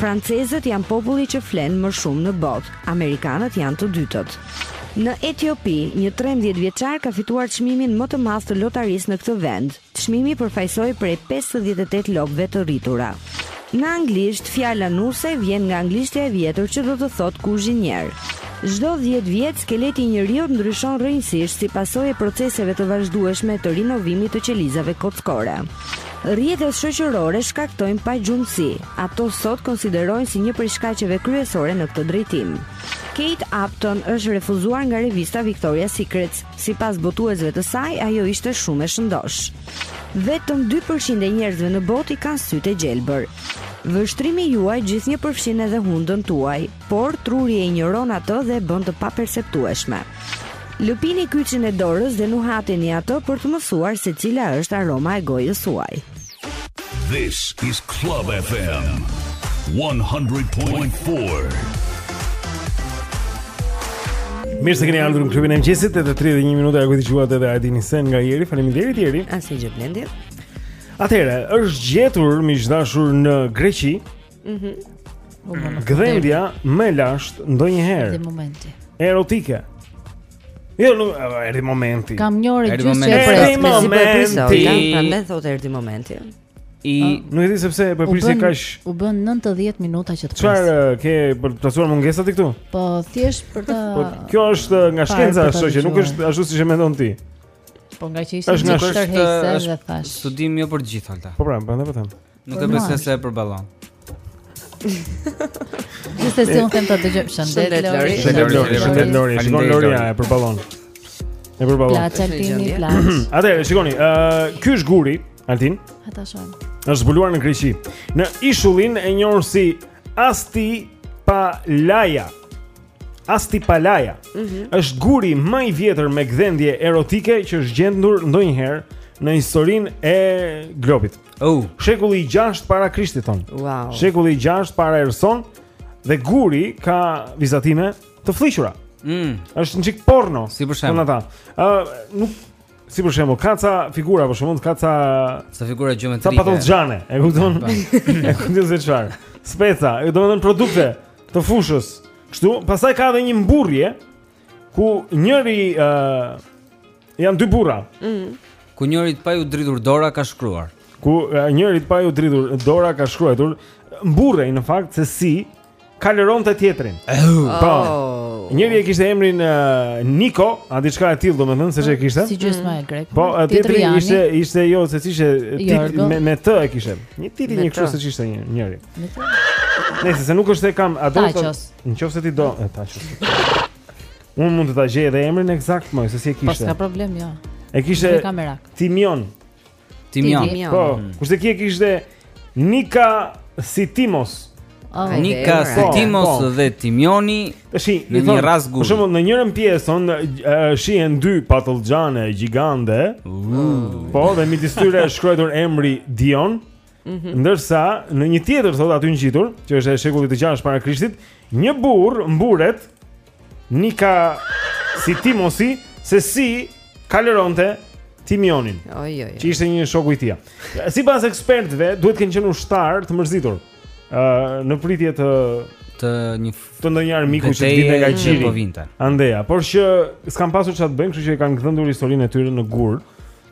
Francezët janë populli që flen më shumë në botë. Amerikanët janë të dytët. Në Etiopi, një trembëdhjetëvjeçar ka fituar çmimin më të madh të lotarisë në këtë vend. Çmimi përfaqësohej prej pesëdhjetë e tetë lopëve të rritura. Në anglisht, fjala nuse vjen nga anglishtja e vjetër që do të thotë kuzhinier. Çdo dhjetë vjet, skeleti i njeriut ndryshon rrënjësisht si pasojë e proceseve të vazhdueshme të rinovimit të qelizave kockore. Rrjetet shoqërore shkaktojnë pagjumësi. Ato sot konsiderohen si një prej shkaqeve kryesore në këtë drejtim. Kate Upton është refuzuar nga revista Victoria's Secret. Sipas botuesve të saj, ajo ishte shumë e shëndoshë. Vetëm 2% e njerëzve në botë i kanë sytë e gjelbër. Vështrimi juaj gjithnjë përfshin edhe hundën tuaj, por truri e injoron atë dhe e bën të paperceptueshme. Lëpini kyçin e dorës dhe nuhateni atë për të mësuar se cila është aroma e gojës suaj. This is Club FM 100.4. Mirë se keni ardhur në klubin e mëngjesit, 8 e 31 minuta ja ku dëgjuat edhe A e dini se-në nga Jeri. Faleminderit Jeri. Asnjë gjë Blendi. Atëherë, është gjetur miq të dashur në Greqi Mhm. Mm Gdhendja më e lashtë ndonjëherë. Në momenti. Erotike. Jo, nuk erdhi momenti. Kam një orë e gjysmë se për erdhi momenti. Prandaj thotë erdhi momenti. I ah. nuk e di sepse po prisja kaq. U bënë 90 minuta që të pres. Çfarë eh, ke për të plotësuar mungesat ti këtu? Po thjesht për të po, Kjo është eh, nga shkenca ashtu që nuk është ashtu siç e mendon ti. Po nga që ishte një stërhesë dhe thashë. Studim jo për të gjithë alta. Po pra, prandaj po them. Nuk e besoj se e përballon. Gjithsesi unë them ta dëgjoj. Shëndet Lori. Shëndet Lori. Shëndet Lori. Shikon Lori e përballon. E përballon. Plaç Altini, plaç. Atëherë shikoni, ë ky është guri Altin. A ta shohim. Është zbuluar në Greqi, në ishullin e njohur si Astipalaja. Astipalaja. Mm -hmm. Është guri më i vjetër me gdhendje erotike që është gjendur ndonjëherë në historinë e globit. Oh. Shekulli i 6 para Krishtit thonë. Wow. Shekulli i 6 para erës sonë dhe guri ka vizatime të flliqura. Mm. Është një çik porno. Si për shembull. Ëh, uh, nuk si për shembull, ka ca figura, për shembull, ka ca ca figura gjeometrike. Ca patëllxhanë, e kupton? Po. e kupton se çfarë? Speca, e domethënë produkte të fushës. Kështu, pastaj ka edhe një mburrje ku njëri ë uh, janë dy burra. Ëh. Mm. Ku njëri pa iu dridhur dora ka shkruar. Ku uh, njëri pa iu dridhur dora ka shkruar, mburret në fakt se si kalëronte tjetrin. Oh. Po. Njëri e kishte emrin uh, Niko, a diçka e tillë domethënë, se ç'e kishte? Si gjysma e grek. Po, tjetri ishte ishte jo se si ishte me me t e kishte. Një titël një kështu se ishte një njëri. Nëse se nuk është e kam, a do të thotë? Nëse ti do, e taqos. Unë mund të ta gjej edhe emrin ekzakt më, se si e po, kishte. Po s'ka problem, jo. E kishte Timion. Timion. Po, mm. kurse ky e kishte Nikasitimos. Oh, Nikasitimos po. dhe Timioni. Tashi në një rrasë guri. Për shembull, në njërën pjesë shihen dy patëllxhanë gjigantë. Uh. Po, dhe midis tyre është shkruar emri Dion. Mhm. Ndërsa në një tjetër thotë aty ngjitur, që është e shekullit të 6 para Krishtit, një burrë mburret Nikasitimosi se si kalëronte Timionin. Oj oj. Që ishte një shoku i tij. Sipas ekspertëve, duhet të kenë qenë ushtarë të mërzitur. ë në pritje të të një të ndonjë armiku që të vinte nga gjiri. Po vinte. Andej, por që s'kanë pasur çfarë të bëjnë, kështu që e kanë gdhendur historinë e tyre në gur.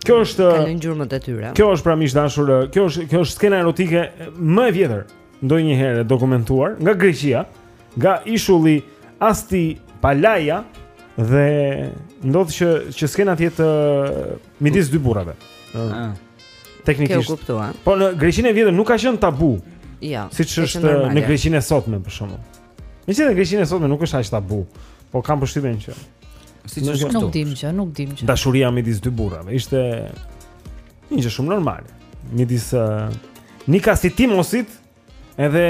Këtu kanë gjurmët e tyre. Kjo është pra miq të dashur, kjo është kjo është skena erotike më e vjetër ndonjëherë e dokumentuar nga Greqia, nga ishulli Astipalaja dhe ndodh që që skena të jetë midis dy burrave. Ëh. Ah. Teknikisht. Kjo kuptova. Po në Greqinë e vjetër nuk ka qenë tabu. Jo. Siç është në Greqinë e sotme për shembull. Domethënë Greqinë e sotme nuk është aq tabu, po kam përshtypjen që siç është nuk dim që, nuk dim që. Dashuria midis dy burrave ishte një gjë shumë normale. Midis uh, Nikasitimosit edhe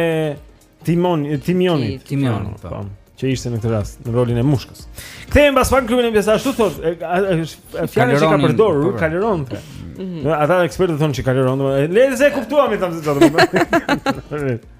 Timon, Timionit, Timionit, po. po që ishte në këtë rast në rolin e mushkës. Kthehem pas pak klubin e pjesa ashtu thot, është fjalë që ka përdorur, kaleron the. Mhm. Ata ekspertët thonë që kaleron, le të kuptuam i thamë se çfarë do të bëjë.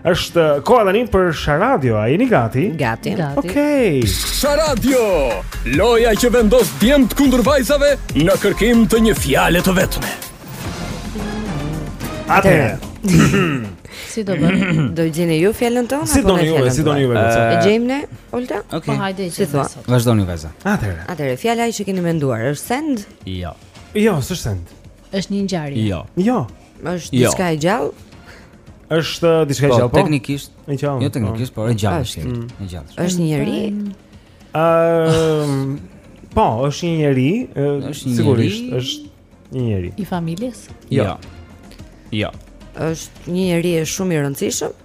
Është koha tani për Sharadio, a jeni gati? Gati. gati. Okej. Okay. Sharadio, loja që vendos djemtë kundër vajzave në kërkim të një fjale të vetme. Atëherë. Si do bëjmë? Do gjeni ju fjalën tonë apo ne fjalën? Si doni ju, si doni ju. E gjejmë ne, Olta? Okay. Po hajde, si thua? Vazhdoni vajza. Atëherë. Atëherë, fjala që keni menduar është send? Jo. Jo, s'është send. Është një ngjarje. Jo. Jo. Është jo. diçka e gjallë? Është uh, diçka e po, gjallë, po. Teknikisht. E gjallë. Jo teknikisht, po. por e gjallë është. Mm. E gjallë. Është një njeri? Ëm Po, është një njeri, sigurisht, është një njeri. I familjes? Jo. Jo. jo. Është një njeri shumë i rëndësishëm?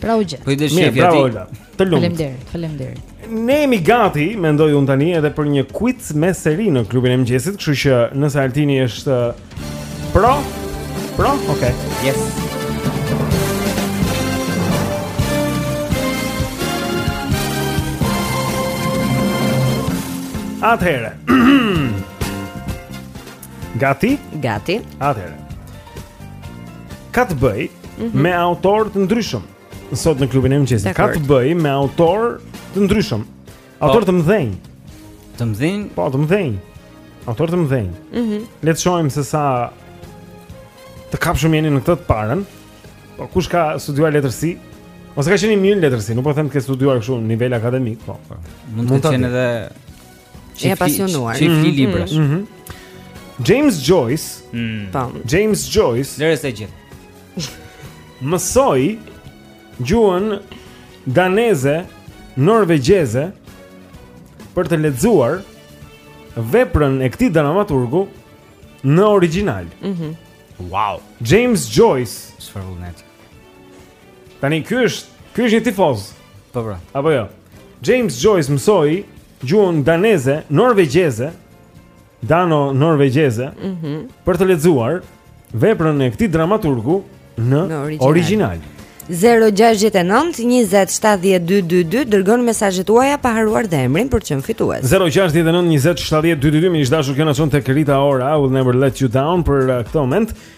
Pra u gjet. Po ishe shefja ti. Bravo Olta. Të lumtë. Faleminderit, faleminderit. Ne jemi gati, mendoj unë tani edhe për një quiz me seri në klubin e mëngjesit, kështu që nëse Altini është pro, pro, okay. Yes. Atëherë. Gati? Gati. Atëherë. Ka të bëjë mm -hmm. me autorë të ndryshëm. Sot në klubin e mëngjesit ka të bëjë me autorë të ndryshëm. Po. Autorë të mëdhenj. Të mëdhenj? Po, të mëdhenj. Autorë të mëdhenj. Mhm. Mm Le të shohim se sa të kapshëm jeni në këtë të parën. Po kush ka studiuar letërsi? Ose ka qenë i mirë në letërsi, nuk po them të ketë studiuar kështu në nivel akademik, po. po. Mund të jeni edhe Shi e pasionuar. Shfleti libra. Mhm. mhm. James Joyce. Mm. Tam. Po. James Joyce. Lëre se gjithë. Mësoi gjuhën daneze, norvegjeze për të lexuar veprën e këtij dramaturgu në origjinal. Mhm. Mm wow. James Joyce, çfarë vullnet. Tani ky është, ky është një tifoz. Po pra. Apo jo. James Joyce mësoi gjuhën daneze, norvegjeze, dano norvegjeze, mm -hmm. për të lexuar veprën e këtij dramaturgu në, në origjinal. 0-6-9-27-12-2 Dërgoni mesazhet tuaja pa harruar dhe emrin për të qenë fitues 0-6-9-27-12-2 Miq të dashur kjo na çon te Rita Ora I will never let you down për uh, këtë moment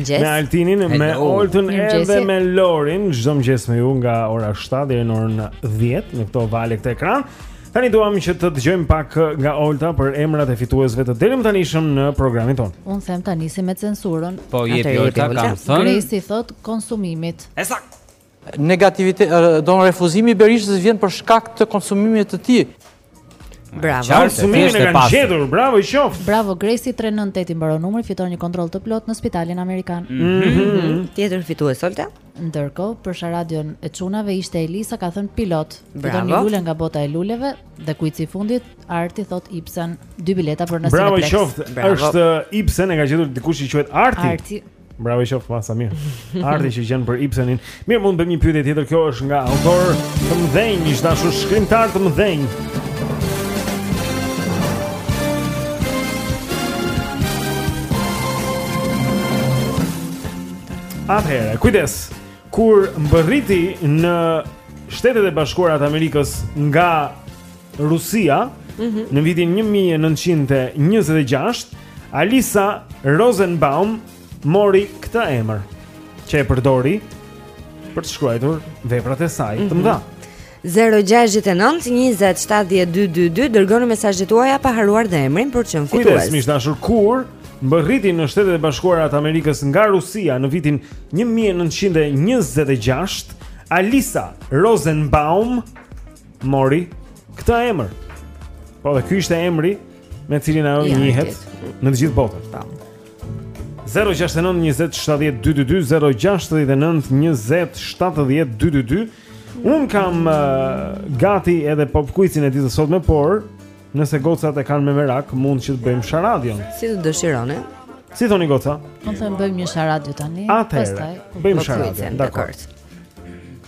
Gjes me Altinin, Hello. me Oltën edhe me Lorin Çdo mëngjes me ju nga ora 7 deri në orën 10 Në këto vale këtë ekran Tani duam që të dëgjojmë pak nga Olta Për emrat e fituesve të deritanishëm në programin tonë Unë them ta nisim me censurën Po jepi Olta ka thënë Gresi thotë konsumimit Ekzakt Negativiteti, domethënë refuzimi i Berishës vjen për shkak të konsumimit të tij. Bravo. Konsumimin e kanë gjetur? Bravo i qoftë. Bravo Gresi 398 i mbaron numri, fiton një kontroll të plotë në spitalin amerikan. Mm -hmm. Tjetër fitues Olta. Ndërkohë, për Sharadion e Çunave ishte Elisa ka thënë pilot. Bravo. Fiton një lule nga bota e luleve dhe kuici i fundit Arti thotë Ibsen, dy bileta për në Cineplexx. Bravo i qoftë. Është Ibsen e ka gjetur dikush që quhet Arti. Arti. Bravo i qoftë ama sa mirë. Arti që gjen për Ibsenin. Mirë, mund të bëjmë një pyetje tjetër. Kjo është nga autorë të mëdhenj, miq të dashur shkrimtarë të mëdhenj. Atëherë, kujdes. Kur mbërriti në Shtetet e Bashkuara të Amerikës nga Rusia mm -hmm. në vitin 1926, Alisa Rosenbaum mori këtë emër që e përdori për të shkruar veprat e saj mm -hmm. të mhm. mëdha. 0-6-9-20-70-222 Dërgoni mesazhet tuaja pa harruar dhe emrin për të qenë fitues Kujdes, miq të dashur, kur mbërriti në Shtetet e Bashkuara të Amerikës nga Rusia në vitin 1926 Alisa Rosenbaum mori këtë emër. Po dhe ky ishte emri me të cilin ajo njihet në të gjithë botën. Tam. 069 20 70 222 069 20 70 222 Unë kam uh, gati edhe pop quizin e ditës së sotme por nëse gocat e kanë me merak mund që të bëjmë sharadion. Si të dëshironi? Si thoni goca? Mund të bëjmë një sharadio tani, pastaj bëjmë sharadio. Dakord.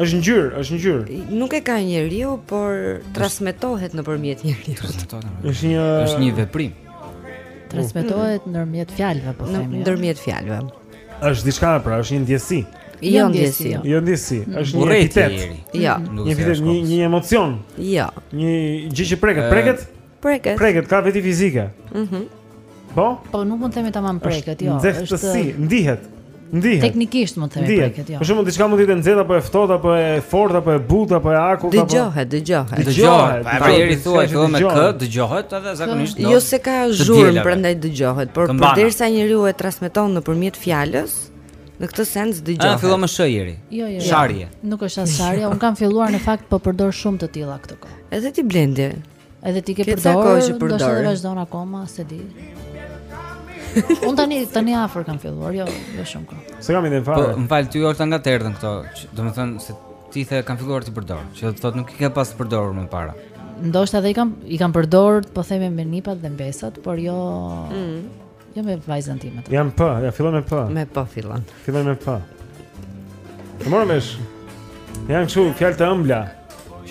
Është ngjyrë, është ngjyrë. Nuk e ka njeriu, por transmetohet nëpërmjet njeriu. Është një është një veprim. Transmetohet mm. ndërmjet fjalëve, po themi. Eh? Ndërmjet fjalëve. Është diçka pra, është një ndjesi. Jo, jo ndjesi. Jo, jo ndjesi, mm. është një epitet. Jo, një epitet, një një emocion. Jo. Një gjë që preket, preket? Preket. Preket, ka veti fizike. Mhm. Mm po? Po nuk mund të themi tamam preket, jo. Është si, ndihet. Ndihet. Teknikisht mund të themi preket, jo. Për shembull, diçka mund të jetë e nxehtë apo e ftohtë apo e fortë apo e butë apo e akullt apo Dëgjohet, dëgjohet. Dëgjohet. Po ore thuaj këtu me kë, dëgjohet edhe zakonisht. Jo se ka zhurmë, prandaj dëgjohet, por përderisa njeriu e transmeton nëpërmjet fjalës, Në këtë sens dëgjohet. Ah, fillon me shë. Jo, jo, jo. Sharje. Nuk është as sharje, un kam filluar në fakt po përdor shumë të tilla këtë kohë. Edhe ti Blendi. Edhe ti ke përdorur, do të thotë vazhdon akoma, s'e di. Unë tani tani afër kam filluar, jo, jo shumë kohë. S'e kam idenë fare. Po, më fal ti Olta nga të erdhën këto, domethënë se ti the kam filluar t'i përdor, që do të thotë nuk i ke pas përdorur më para. Ndoshta dhe i kam i kam përdorur, po themi me nipat dhe mbesat, por jo mm. Jo me vajzën time. Jam po, ja fillon me P. Me P fillon. Fillon me P. Të morëm vesh. Janë kështu fjalë të ëmbla.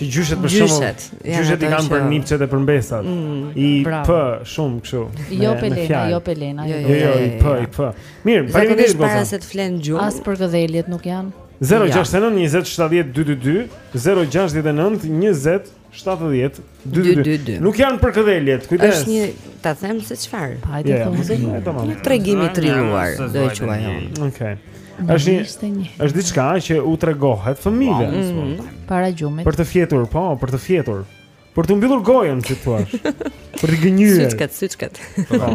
Që gjyshet për shumë. Gjyshet. Gjyshet i kanë për nipçet e për mbesat. Mm, I P shumë kështu. Jo Pelena, jo Pelena. Jo, jo, jo, i P, i P. Mirë, faleminderit gozë. Para se të flenë gjumë. As përkëdheljet nuk janë. 069 20 70 222 069 20 70 222. Nuk janë përkëdheljet, kujdes. Është një, ta them se çfarë? Po e di po. Tamam. Tregim i trilluar, do e quaj unë. Okej. Është një është diçka që u tregohet fëmijëve mm. para gjumit. Për të fjetur, po, për të fjetur. Për t'u mbyllur gojën, si thua. Për t'i gënjyer. Siçket, siçket. Po.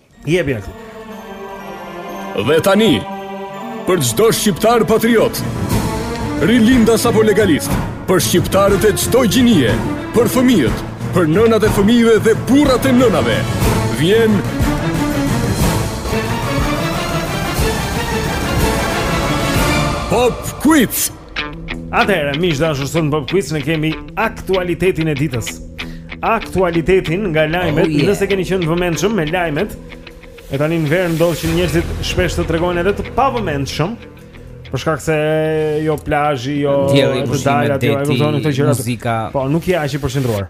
Jepi aty. Dhe tani, për çdo shqiptar patriot, rilindas apo legalist, për shqiptarët e çdo gjinie, për fëmijët, për nënat e fëmijëve dhe burrat e nënave, vjen Pop Quiz. Atëherë, miq të dashur, sot në Pop Quiz ne kemi aktualitetin e ditës. Aktualitetin nga lajmet, oh, yeah. nëse keni qenë të vëmendshëm me lajmet. E tani në verë ndodh që njerëzit shpesh të tregohen edhe të pavëmendshëm. Për shkak se jo plazhi, jo të dalë aty, apo këto gjëra. Muzika. Po, nuk je aq i përqendruar.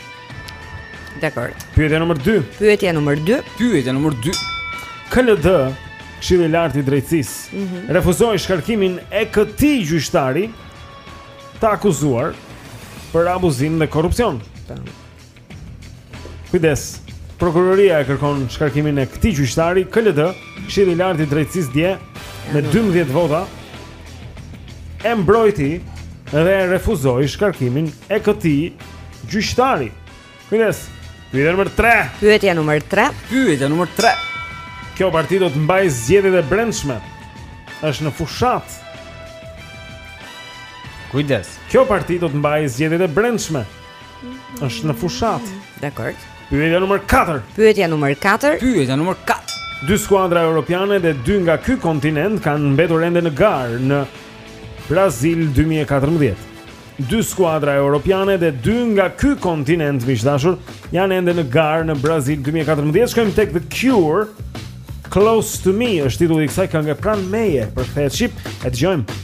Dakord. Pyetja numër 2. Pyetja numër 2. Pyetja numër 2. KLD, Këshilli i Lartë i Drejtësisë, mm -hmm. refuzoi shkarkimin e këtij gjyqtari të akuzuar për abuzim dhe korrupsion. Po. Kujdes. Prokuroria e kërkon shkarkimin e këtij gjyqtari KLD, Këshilli i Lartë i Drejtësisë dje me 12 vota e mbrojti dhe refuzoi shkarkimin e këtij Gjyqtari. Kujdes. Pyetja numër 3. Pyetja numër 3. Pyetja numër 3. Kjo parti do të mbajë zgjedhjet e brendshme. Është në fushatë. Kujdes. Kjo parti do të mbajë zgjedhjet e brendshme. Është në fushatë. Dakord. Pyetja numër 4. Pyetja numër 4. Pyetja numër 4. Dy skuadra europiane dhe dy nga ky kontinent kanë mbetur ende në garë në Brazil 2014. Dy skuadra europiane dhe dy nga ky kontinent miq të dashur janë ende në garë në Brazil 2014. Shkojmë tek The Cure. Close to me është titulli i kësaj kënge pranë meje përkthehet shqip. E dëgjojmë.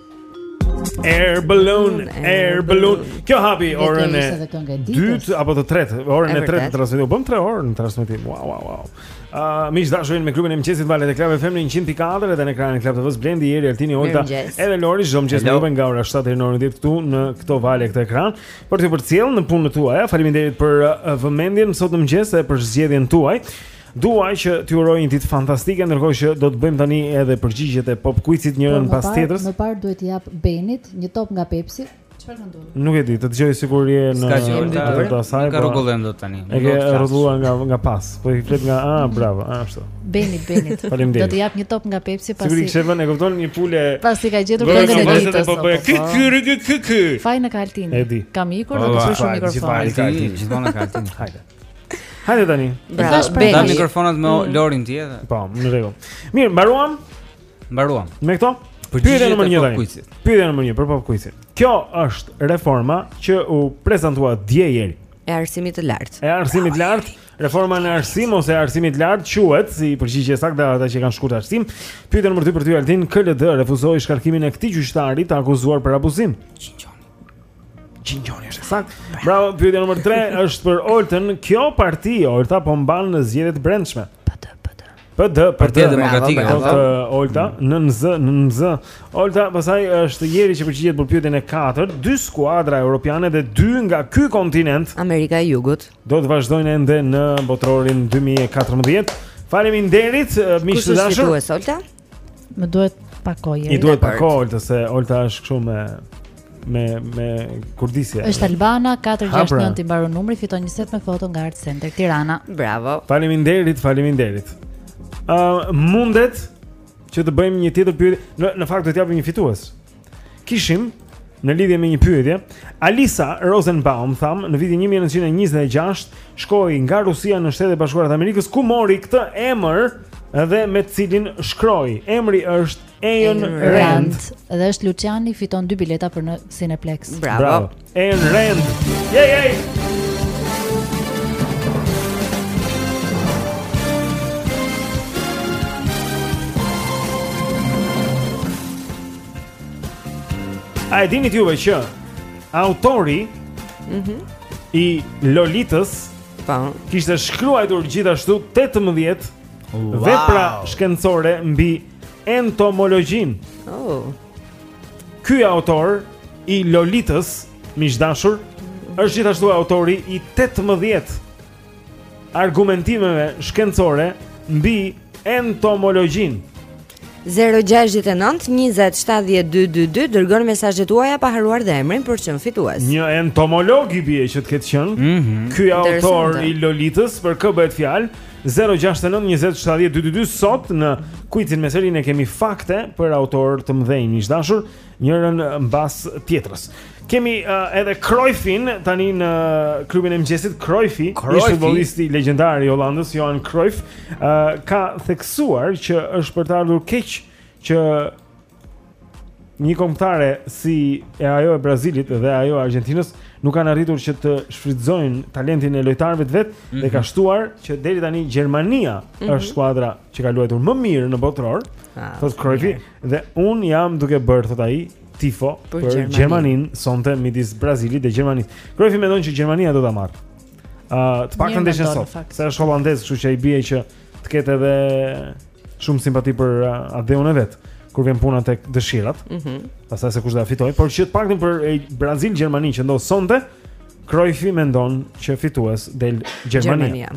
Air balloon, air balloon. Kjo hapi orën e dytë apo të tretë, orën e tretë të transmetimit. Bëmë 3 orë në transmetim. Wow, wow, wow. Ë, uh, miq të dashur jeni me klubin e mëngjesit valët e Club FM 100.4 edhe në ekranin e Club TV-s Blendi Jeri Altini Olta. Edhe Lori çdo mëngjes me klubin nga ora 7 deri në orën 10 këtu në këto vale këtë ekran për t'ju përcjellë në punët tuaja. Faleminderit për vëmendjen sot në mëngjes dhe për zgjedhjen tuaj. Dua që t'ju uroj një ditë fantastike, ndërkohë që do të bëjmë tani edhe përgjigjet e pop quizit njërën po, pas tjetrës. Më parë duhet t'i jap Benit një top nga Pepsi. Çfarë kanë duar? Nuk e di, të dëgjoj sikur je në S'ka gjë të të të asaj. Ka po. rregulloje tani. E ke rregulluar nga nga pas. Po i flet nga, ah, bravo, ah, ashtu. Benit, Benit. Do të jap një top nga Pepsi pasi. Sigurisht, shefën e kupton një pule. Pasi ka gjetur këngën e ditës. Po bëj ky ky ky ky ky. Fajin e ka Altini. Kam ikur, do të shoh mikrofonin. Gjithmonë e ka Altini, gjithmonë e ka Altini. Hajde. Hajde tani. Bravo. Ndajmë mikrofonat me mm. Lorin ti edhe. Po, në rregull. Mirë, mbaruam. Mbaruam. Me këto? Pyetja nr. 1 tani. Pyetja nr. 1 për pop quizin. Kjo është reforma që u prezantua dje Jeri. E arsimit të lartë. E arsimit të lartë, reforma në arsim ose arsimit të lartë quhet si përgjigje e saktë ata që kanë shkruar arsim. Pyetja nr. 2 për ty Altin, KLD refuzoi shkarkimin e këtij gjyqtari të akuzuar për abuzim. Gjin Gjon. Gjin Gjoni është saktë. Bravo, pyetja nr. 3 është për Oltën. Kjo parti Olta po mban zgjedhjet e brendshme. PD, PD. PD, Partia Demokratike. Olta, në NZ, në NZ. Olta, pastaj është Jeri që përgjigjet për pyetjen e katërt. Dy skuadra europiane dhe dy nga ky kontinent, Amerika e Jugut. Do të vazhdojnë ende në botërorin 2014. Faleminderit, miq të dashur. Kush është fitues Olta? Më duhet pak kohë. I duhet pak kohë, Oltës se Olta është kështu me me me kurdisje. Është Albana 469 i mbaron numri, fiton një set me foto nga Art Center Tirana. Bravo. Faleminderit, faleminderit. Ëm uh, mundet që të bëjmë një tjetër pyetje. Në, në fakt do të japim një fitues. kishim në lidhje me një pyetje, Alisa Rosenbaum thamë në vitin 1926 shkoi nga Rusia në Shtetet e Bashkuara të Amerikës ku mori këtë emër dhe me të cilin shkroi. Emri është Ayn Rand dhe është Luçiani fiton dy bileta për në Cineplex. Bravo. Bravo. Ayn Rand. Yay yay. A e dinit juve që autori mm -hmm. i Lolitës pa. Po. kishte shkruajtur gjithashtu 18 wow. vepra shkencore mbi entomologjinë. Oh. Ky autor i Lolitës, miq të dashur, është gjithashtu autori i 18 argumentimeve shkencore mbi entomologjinë. 069 20 70 222 dërgoni mesazhet tuaja pa harruar dhe emrin për çmim fitues. Një entomolog i bie që të ketë qenë. Mm -hmm. Ky autor i Lolitës për kë bëhet fjalë? 069 20 70 222 sot në kuicin me Serin kemi fakte për autorë të mëdhenj miq të dashur, njërën mbas tjetrës. Kemi uh, edhe Cruyffin tani në klubin e mëngjesit Cruyffi, ish futbollisti legjendar i Holandës Johan Cruyff, uh, ka theksuar që është për të ardhur keq që një kombëtare si ajo e Brazilit dhe ajo e Argjentinës nuk kanë arritur që të shfrytëzojnë talentin e lojtarëve të vet mm -hmm. dhe ka mhm. shtuar që deri tani Gjermania mm -hmm. është skuadra që ka luajtur më mirë në botëror. Ah, thotë Cruyff dhe unë jam duke bërë thotë ai tifo për, për Gjermaninë sonte midis Brazilit dhe Gjermanisë. Cruyff mendon që Gjermania do ta marrë. Ëh, uh, të paktën ndeshën sot. Se është holandez, kështu që ai bie që të ketë edhe Shumë simpati për uh, atdheun e vet kur vjen puna tek dëshirat. Mhm. Mm Pastaj se kush do ta fitojë, por që të paktën për e, Brazil Gjermani që ndodh sonte, Cruyffi mendon që fitues del Gjermania. Gjermania.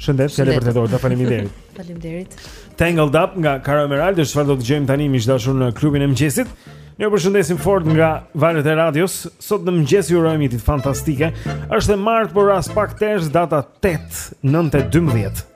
Shëndet, se le për të dorë, ta faleminderit. Faleminderit. Tangled Up nga Caro Emerald, është çfarë do të dëgjojmë tani miq të dashur në klubin e mëngjesit. Ne ju përshëndesim fort nga valët e radios. Sot në mëngjes ju urojmë një ditë fantastike. Është e martë, por aspak ters, data 8, 9 e 12.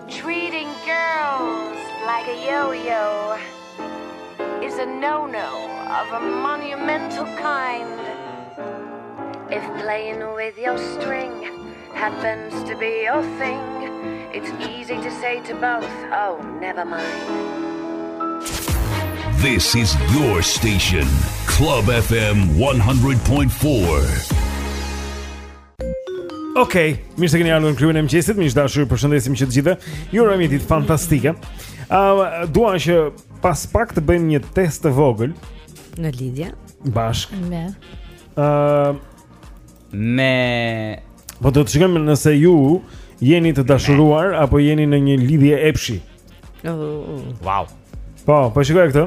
of a monumental kind If playing with your string happens to be your thing It's easy to say to both, oh, never mind This is your station, Club FM 100.4 Okej, okay, mirë se kini ardhur në klubin e mëngjesit. Miq të dashur, ju përshëndesim që të gjithëve. Ju urojmë ditë fantastike. Ëm, uh, dua që pas pak të bëjmë një test të vogël në lidhje bashkë me ëm uh, me Po do të shikojmë nëse ju jeni të dashuruar me. apo jeni në një lidhje epshi. Oh. Wow. Po, po shikoj këtë.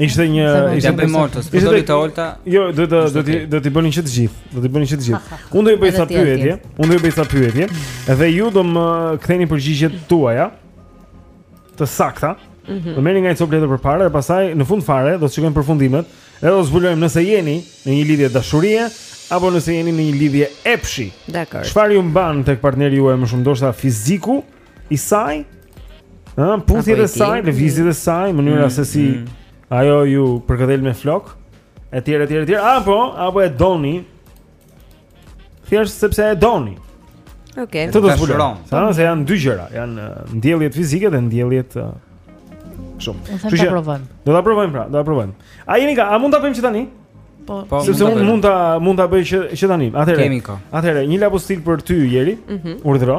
Ishte një ishte një mortë. Ishte një Olta. Jo, do të do të do të bëni çdo gjë. Do të bëni çdo gjë. Unë do të bëj ca pyetje. Unë do të bëj ca pyetje. Dhe ju do më ktheni përgjigjet tuaja të sakta. Mhm. Do merrni nga një copë letër përpara dhe pastaj në fund fare do të shikojmë përfundimet. Edhe do të zbulojmë nëse jeni në një lidhje dashurie apo nëse jeni në një lidhje epshi. Dakord. Çfarë ju mban tek partneri juaj më shumë ndoshta fiziku i saj, ëh, puthjet e saj, lëvizjet e saj, mënyra mm, se si mm. ajo ju përkëdhel me flok, etj, etj, etj. Apo, apo e doni. Thjesht sepse e doni. Okej. Okay. Do të zbulojmë. Sepse janë dy gjëra, janë uh, ndjelljet fizike dhe ndjelljet uh, shumë. Do ta provojmë. Do ta provojmë pra, do ta provojmë. A jeni gati, a mund ta bëjmë që tani? Po. po Sepse unë mund ta mund ta bëj që që tani. Atëherë. Atëherë, një lapostil për ty Jeri. Mm -hmm. Urdhëro.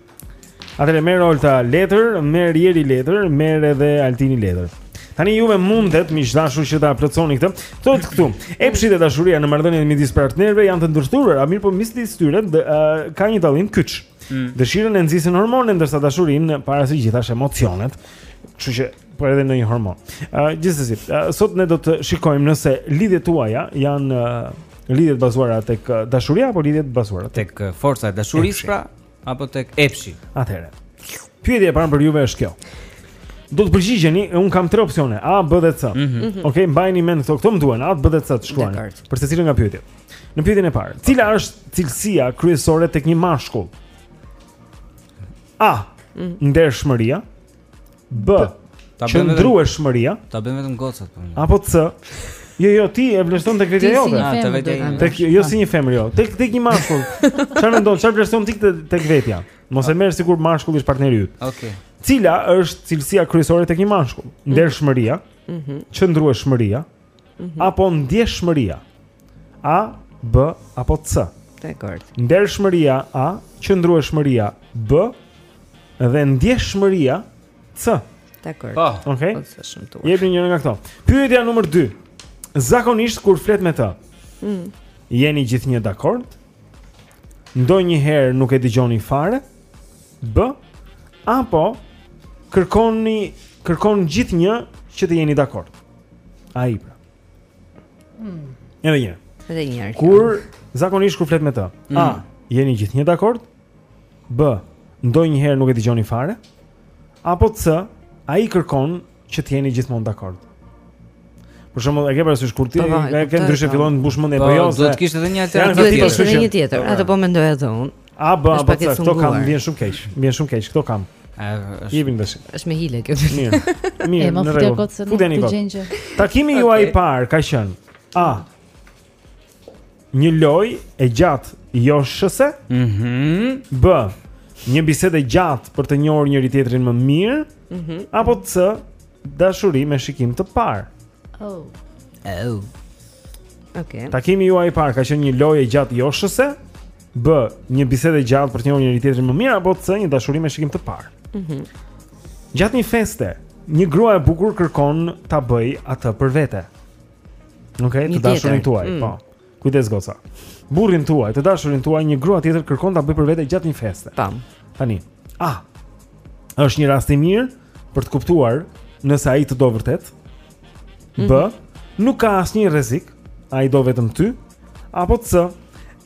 Atëherë merr Olta letër, merr Jeri letër, merr edhe Altini letër. Tani juve mundeni miq të dashur që ta plotësoni këtë. Thotë këtu. Epshi dhe dashuria në marrëdhëniet midis partnerëve janë të ndërthurura, mirëpo mes të tyre ka një dallim kyç. Mm. Dëshirën e nxisin hormonet ndërsa dashurinë para së gjithash emocionet. Kështu që po edhe ndonjë hormon. Ë uh, gjithsesi, uh, sot ne do të shikojmë nëse lidhjet tuaja janë uh, lidhjet bazuara tek dashuria apo lidhjet bazuara tek forca e dashurisë, pra apo tek epshi. Atëherë. Pyetja e parë për juve është kjo. Do të përgjigjeni, unë kam tre opsione, A, B dhe C. Mm -hmm. Okej, okay, mbajini mend këto, këto më duhen, A, B dhe C të shkruani. Për secilën nga pyetjet. Në pyetjen e parë, cila okay. është cilësia kryesore tek një mashkull? A. Mm -hmm. Ndershmëria. B. Ta bën qëndrueshmëria. Ta bën vetëm gocat po. Apo C. Jo, jo, ti e vlerëson tek vetja jote. Ah, tek vetja jote. Tek jo si një femër jo. Tek tek një mashkull. Çfarë mendon? Çfarë vlerëson ti tek vetja? Mos e merr sikur mashkulli është partneri yt. Okej. Cila është cilësia kryesore tek një mashkull? Mhm. Ndershmëria. Mhm. Qëndrueshmëria. -hmm. apo ndjeshmëria? A, B apo C? Dakord. Ndershmëria A, qëndrueshmëria B dhe ndjeshmëria C. Dakord. Po, okay. Po, është shumë tuaj. Jepni njërin nga këto. Pyetja numër 2. Zakonisht kur flet me të, mm. jeni gjithnjë dakord? Ndonjëherë nuk e dëgjoni fare? B apo kërkoni kërkon gjithnjë që të jeni dakord? Ai pra. Mm. Edhe një. Edhe një herë. Kur zakonisht kur flet me të, mm. a jeni gjithnjë dakord? B, ndonjëherë nuk e dëgjoni fare? Apo C, ai kërkon që të jeni gjithmonë dakord? Për shembull, e ke parasysh kur ti po, po, e ke ndryshe po. fillon të mbush mendjen apo jo. Do të kishte edhe një alternativë. Do të kishte edhe një tjetër. Atë po mendoj edhe unë. A, B, A, B, këto kam, më vjen shumë keq. Më vjen shumë keq, këto kam. Është jepin dash. Është me hile kjo. Mirë. Mirë, në rregull. Futeni gjë. Takimi juaj i parë ka qenë A. Një lojë e gjatë joshëse. Mhm. Mm B. Një bisedë e gjatë për të njohur njëri tjetrin më mirë. Mhm. Mm apo C. Dashuri me shikim të parë. Oh. Oh. Okej. Takimi juaj i parë ka qenë një lojë e gjatë joshëse. B, një bisedë e gjatë për të njohur njëri tjetrin më mirë apo C, një dashuri me shikim të parë. Mhm. Mm Gjatë një feste, një grua e bukur kërkon ta bëjë atë për vete. Okej, të dashurin tuaj, mm. po. Kujdes goca. Burrin tuaj, të dashurin tuaj, një grua tjetër kërkon ta bëjë për vete gjatë një feste. Tam. Tani. A. Është një rast i mirë për të kuptuar nëse ai të do vërtet. B. Mm -hmm. Nuk ka asnjë rrezik, ai do vetëm ty. apo C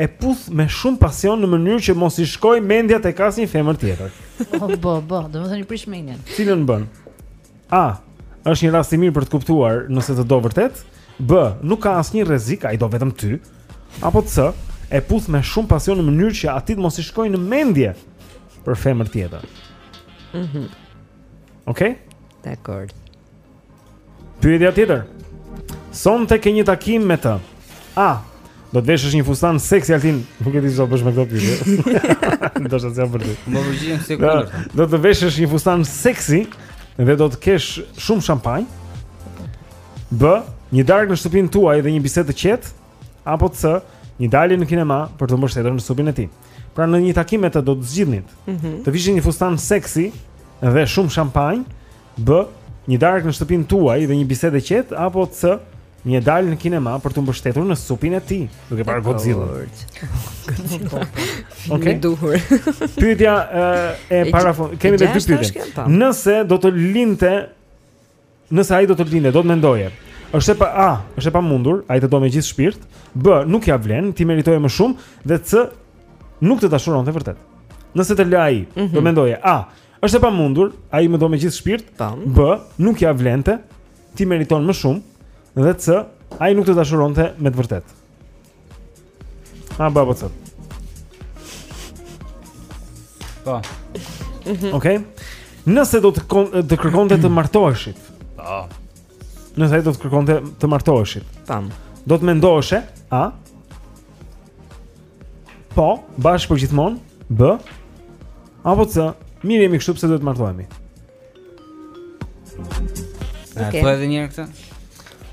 e puth me shumë pasion në mënyrë që mos i shkojë mendja tek asnjë femër tjetër. O bo, bo, domethënë i prish mendjen. Cilën bën? A. Është një rast i mirë për të kuptuar nëse të do vërtet. B. Nuk ka asnjë rrezik, ai do vetëm ty. Apo C. E puth me shumë pasion në mënyrë që atij të mos i shkojë në mendje për femër tjetër. Mhm. Mm Okej? Dakord. Pyetja tjetër. Sonte ke një takim me të. A. Do të veshësh një fustan seksi Altin, nuk e di çfarë bësh me këto pyetje. Do të zgjat për ty. Më vjen se kundër. Do të veshësh një fustan seksi dhe do të kesh shumë shampanjë. B. Një darkë në shtëpinë tuaj dhe një bisedë të qetë, apo C. Një dalje në kinema për t'u mbështetur në supin e tij. Pra në një takim me të do të zgjidhnit. Mm -hmm. Të vishni një fustan seksi dhe shumë shampanjë. B. Një darkë në shtëpinë tuaj dhe një bisedë e qetë apo C. Një dalje në kinema për t'u mbështetur në supin e tij, duke parë Godzilla. Godzilla. Okej. Duhur. Pyetja e parafundit. Kemi edhe dy pyetje. Po. Nëse do të linte nëse ai do të linte, do të mendoje. Është pa A, është e pamundur, ai të do me gjithë shpirt. B, nuk ia vlen, ti meritoje më shumë dhe C, nuk të dashuronte vërtet. Nëse të lë ai, mm -hmm. do mhm. mendoje A, Është e pamundur, ai më do me gjithë shpirt. Tam. B, nuk ia vlente, ti meriton më shumë dhe C, ai nuk të dashuronte me të vërtetë. A, B apo C. Po. Mhm. Okej. Nëse do të kon, të kërkonte të martoheshit. Po. Nëse ai do të kërkonte të martoheshit. Tam. Do të mendoheshe, a? Po, bashkë për gjithmonë. B. Apo C, mirë jemi kështu pse duhet të martohemi. A po edhe një herë këtë?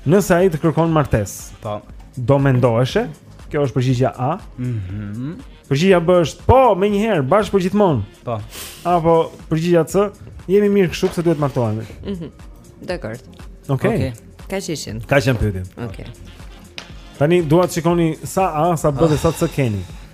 Nëse ai të kërkon martesë, po, do mendohesh? Kjo është përgjigja A. Mhm. Mm përgjigja B është po, menjëherë, bashkë për gjithmonë. Po. Apo përgjigja C, jemi mirë kështu pse duhet të martohemi. Mhm. Mm Dakord. Okej. Okay. Okay. Kaq ishin? Kaq janë pyetjet. Okej. Okay. Tani dua të shikoni sa A, sa B dhe sa C keni.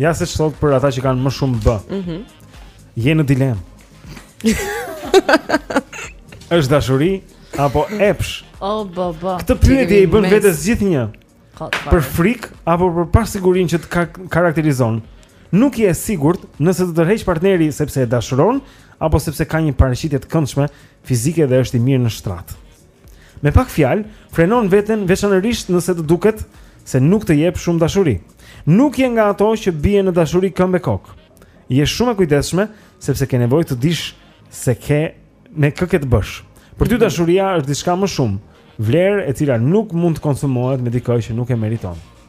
Ja se ç'thotë për ata që kanë më shumë B. Mhm. Mm Je në dilemë. Është dashuri apo epsh? O bo bo. Këtë pyetje i bën vetes gjithnjë. Për frikë apo për pasigurinë që të karakterizon? Nuk je e sigurt nëse të tërheq partneri sepse e dashuron apo sepse ka një paraqitje të këndshme fizike dhe është i mirë në shtrat. Me pak fjalë, frenon veten veçanërisht nëse të duket se nuk të jep shumë dashuri. Nuk je nga ato që bien në dashuri këmbë e kokë. Je shumë e kujdesshme sepse ke nevojë të dish se ke me kë ke të bësh. Për ty mhm. dashuria është diçka më shumë, vlerë e cila nuk mund të konsumohet me dikë që nuk e meriton.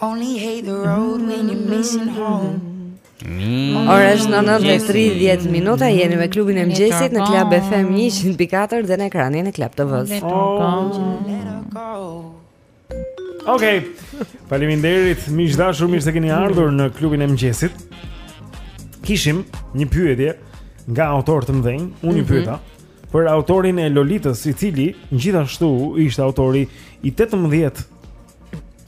Only hate the road when you're missing home Mm. Ora është 9:30 minuta jeni me klubin e mëngjesit në Club FM 104 dhe në ekranin e Club TV-s. Okej. Faleminderit miq të dashur, mirë se keni ardhur në klubin e mëngjesit. Kishim një pyetje nga autorë të mëdhenj, unë i mhm. pyeta për autorin e Lolitës, i cili gjithashtu ishte autori i 18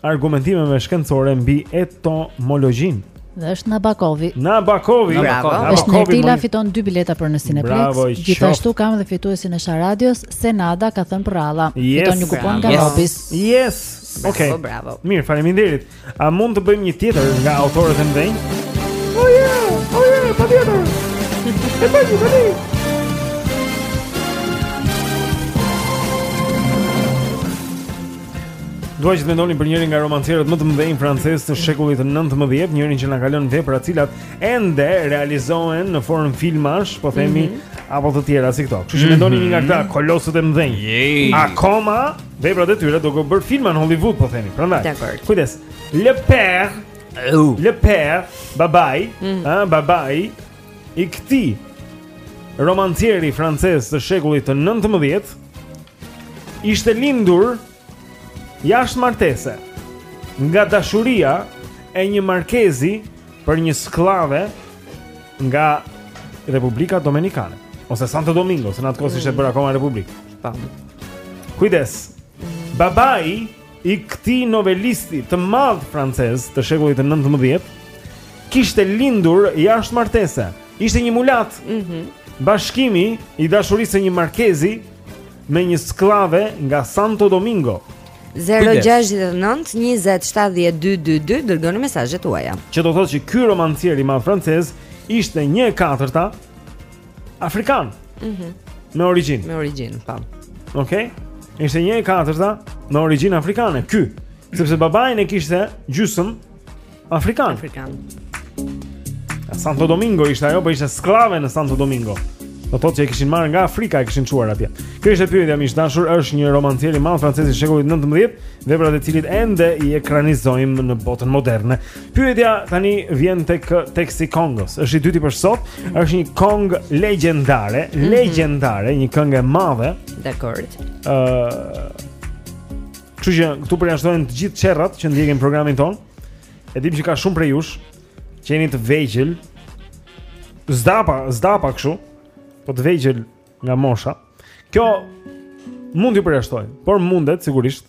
argumentimeve shkencore mbi etomologjinë. Dhe është Nabakovi. Nabakovi. Bravo. Është Netila fiton dy bileta për në Cineplex. Gjithashtu kam edhe fituesin e Sharadios, Senada ka thënë përralla. Yes. Fiton një kupon nga Nobis. Yes. Bravo, okay. bravo. Mirë, faleminderit. A mund të bëjmë një tjetër nga autorët e mëdhenj? Oh yeah. Oh yeah, patjetër. E bëjmë tani. Dua që të mendoni për njërin nga romancierët më të mëdhenj francezë të shekullit të 19, njërin që na ka lënë vepra të cilat ende realizohen në formë filmash, po themi mm -hmm. apo të tjera si këto. Kështu që mendoni një nga këta mhm. kolosët e mëdhenj. Akoma veprat e tyre duke u bërë filma në Hollywood, po themi. Prandaj. Kujdes. Le Père, Le Père, babai, mm -hmm. ah, babai i këtij romancieri francez të shekullit të 19 ishte lindur jashtë martese nga dashuria e një markezi për një skllave nga Republika Dominikane ose Santo Domingo, se në atë kohë s'ishte bërë akoma Republikë. Kujdes. Babai i këtij novelisti të madh francez të shekullit të 19 kishte lindur jashtë martese. Ishte një mulat. Mhm. Mm bashkimi i dashurisë së një markezi me një skllave nga Santo Domingo. 0-6-9-20-70-222 Dërgoni mesazhet tuaja Që do thotë që ky romancier i madh francez Ishte një e katërta afrikan. Mhm. Mm me origjinë. Me origjinë, po. Okej. Okay? Ishte një e katërta me origjinë afrikane, ky, sepse babain e kishte gjysmë afrikan. Afrikan. Santo Domingo ishte ajo, po ishte skllave në Santo Domingo. Do thotë që e kishin marrë nga Afrika, e kishin çuar atje. Kjo ishte pyetja miq të dashur, është një romancier i madh francez i shekullit 19, veprat e cilit ende i ekranizojmë në botën moderne. Pyetja tani vjen tek teksti i kongës. Është i dyti për sot, është një kong legjendare, mm -hmm. legjendare, një këngë e madhe. Dakor. Ëh. Uh, Kështu që këtu përjashtohen të gjithë çerrat që ndjekin programin tonë. E dimë që ka shumë prej jush që jeni të vegjël. Zdapa, zdapa kështu. Po të vegjël nga mosha. Kjo mund t'ju përjashtojë, por mundet sigurisht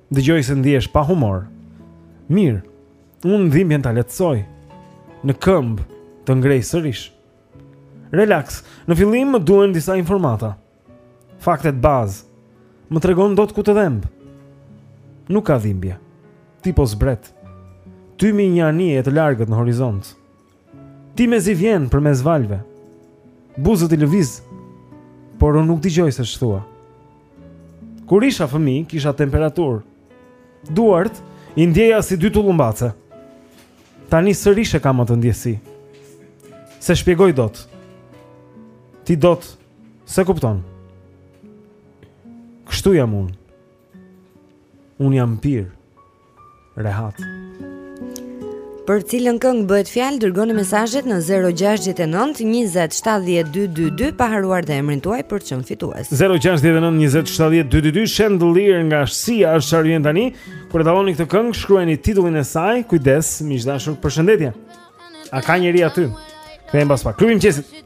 Dëgjoj se ndihesh pa humor. Mirë. Unë dhimbjen ta lehtësoj. Në këmbë të ngrej sërish. Relax, në fillim më duhen disa informata. Faktet bazë. Më tregon dot ku të dhemb. Nuk ka dhimbje. Ti po zbret. Tymi i një anije të largët në horizont. Ti mezi vjen përmes valëve Buzët i lëviz Por unë nuk dëgjoj se ç'thua Kur isha fëmijë, kisha temperaturë Duart, i ndjeja si dy tullumbace Tani sërish e kam atë ndjesi S'e shpjegoj dot Ti dot s'e kupton Kështu jam unë Unë jam mpirë Rehat. Për cilën këngë bëhet fjalë, dërgoni mesazhet në 069 20 70 222 pa harruar dhe emrin tuaj për të qenë fitues. 069 20 70 222 Chandelier nga Sia është çfarë vjen tani. Kur e dalloni këtë këngë, shkruani titullin e saj. Kujdes, miq të dashur, përshëndetje. A ka njeri aty? Kthehem pas pak. Klubi i mëngjesit.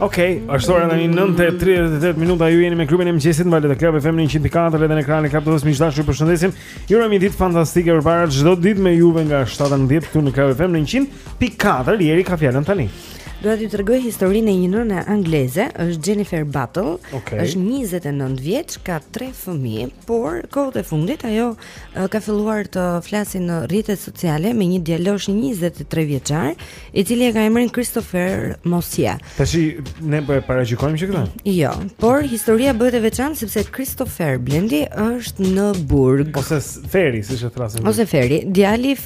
Okej, okay, është ora tani 9:38 minuta. Ju jeni me klubin e mëngjesit, valët e Club FM 100.4 edhe në ekranin e Club TV-s. Miq të dashur, ju përshëndesim. Ju urojmë një ditë fantastike përpara çdo ditë me juve nga 7 në 10 këtu në Club FM në 100.4. Jeri ka fjalën tani. Do t'ju tregoj historinë e një nëne angleze, është Jennifer Battle, okay. është 29 vjeç, ka 3 fëmijë, por kohët e fundit ajo ka filluar të flasë në rrjetet sociale me një djalosh 23 vjeçar, i cili e ka emrin Christopher Mosia. Tash ne po e paragjykojmë që këtë? Jo, por historia bëhet e veçantë sepse Christopher Blendi është në burg. Ose Ferri, siç e thrasin. Ose Ferri, djali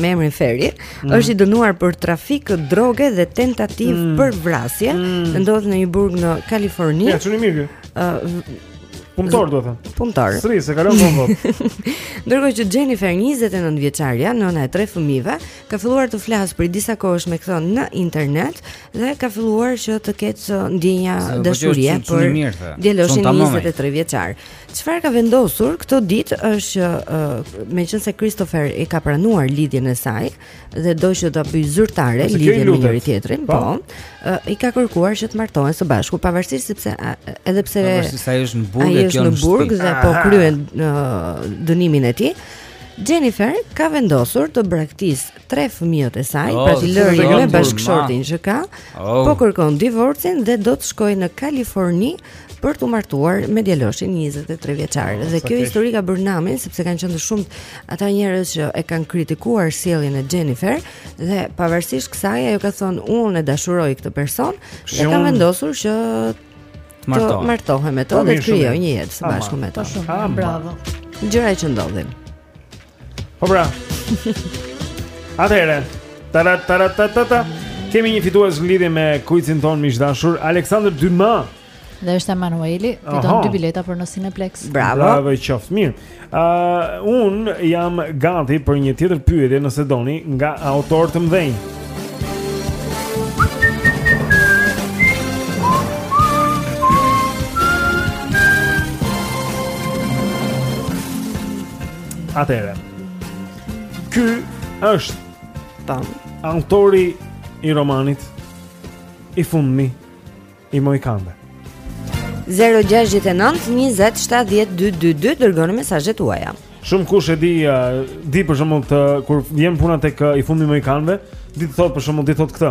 me emrin Ferri, mm. është i dënuar për trafik droge dhe tentativë mm. për vrasje, mm. ndodhet në një burg në Kaliforni. Ja, çun i mirë. Ë, Punëtor do të them. Punëtor. Rri, se kalon vonë vot. Ndërkohë që Jennifer 29 vjeçarja, nëna e tre fëmijëve, ka filluar të flasë prej disa kohësh me këtë në internet dhe ka filluar që të ketë uh, ndjenja po dashurie për djaloshin 23 vjeçar. Çfarë ka vendosur këto ditë është që uh, meqense Christopher e ka pranuar lidhjen e saj, dhe do që ta bëjë zyrtare lidhjen me njëri tjetrin, po. po. Uh, I ka kërkuar që të martohen së bashku, pavarësisht sepse uh, edhe pse ai është në burg, ai është në burg dhe po kryen uh, dënimin e tij. Jennifer ka vendosur të braktisë tre fëmijët e saj, oh, pra t'i lëri me bashkëshortin që ka, oh. po kërkon divorcin dhe do të shkojë në Kaliforni për t'u martuar me djaloshin 23 vjeçar. Dhe kjo histori ka bërë namin sepse kanë qenë të shumtë ata njerëz që e kanë kritikuar sjelljen e Jennifer dhe pavarësisht kësaj ajo ka thonë unë e dashuroj këtë person dhe kam vendosur që të martohem, martohem me të po, dhe të krijoj një jetë së bashku me të. Bravo. Gjëra që ndodhin. Po pra. Atëhere. Tara tara ta ta ta. Kemi një fitues në lidhje me kuicin tonë miq të dashur, Aleksandër Dyma. Dhe është Emanueli, fiton dy bileta për në Cineplex. Bravo. Bravo, qoftë mirë. Ë, uh, unë jam gati për një tjetër pyetje nëse doni nga autorë të mëdhenj. Atëherë. Ky është tani autori i romanit i fundmi i Mohikanëve. 0692070222 dërgoni mesazhet tuaja. Shumë kush e di uh, di për shembull të kur vjen puna tek uh, i fundmi i Mohikanëve, di të thotë për shembull di të thotë këtë.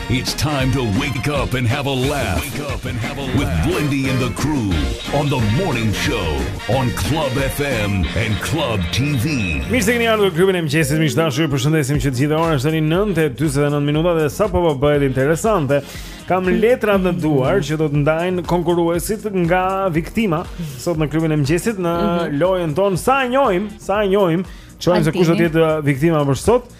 It's time to wake up and have a laugh with Blendi and the crew on the morning show on Club FM and Club TV. Mirë se keni ardhur në klubin e mëngjesit, miq të dashur. Ju përshëndesim që të gjithë ora është tani 9:49 minuta dhe sapo po bëhet interesante. Kam letrat në duar që do të ndajnë konkurruesit nga viktima sot në klubin e mëngjesit në lojën tonë sa e njohim, sa e njohim, shohim se kush do të jetë viktima për sot.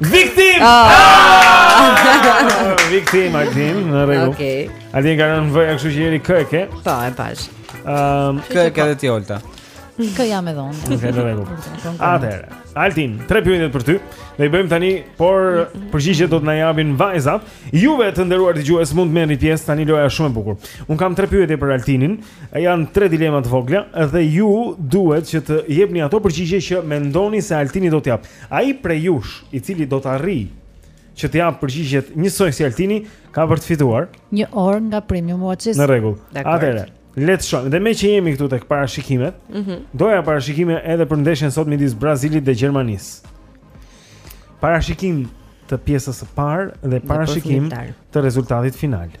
Viktim! Oh. Ah! Viktim, Altin, në rregull. Okay. Altin ka rënë vija kështu që Jeri, ku e ke? Po, e pash. Um, ku e ke dhe ti, Olta? Këtu jam edhe unë. Okej, në rregull. Atëherë, Altin, tre pyetjet për ty. Dhe i bëjmë tani, por përgjigjet do të na japin vajzat. Juve të nderuar dëgjues mund të merrni pjesë tani loja shumë e bukur. Unë kam tre pyetje për Altinin, janë tre dilema të vogla dhe ju duhet që të jepni ato përgjigje që mendoni se Altini do t'jap. Ai prej jush, i cili do të arrijë që të jap përgjigjet njësoj si Altini, ka për të fituar një orë nga Premium Watches. Në rregull. Atëherë, le të shohim. Dhe meqë jemi këtu tek parashikimet, mm -hmm. doja parashikime edhe për ndeshjen sot midis Brazilit dhe Gjermanisë. Parashikim të pjesës së parë dhe parashikim të rezultatit final.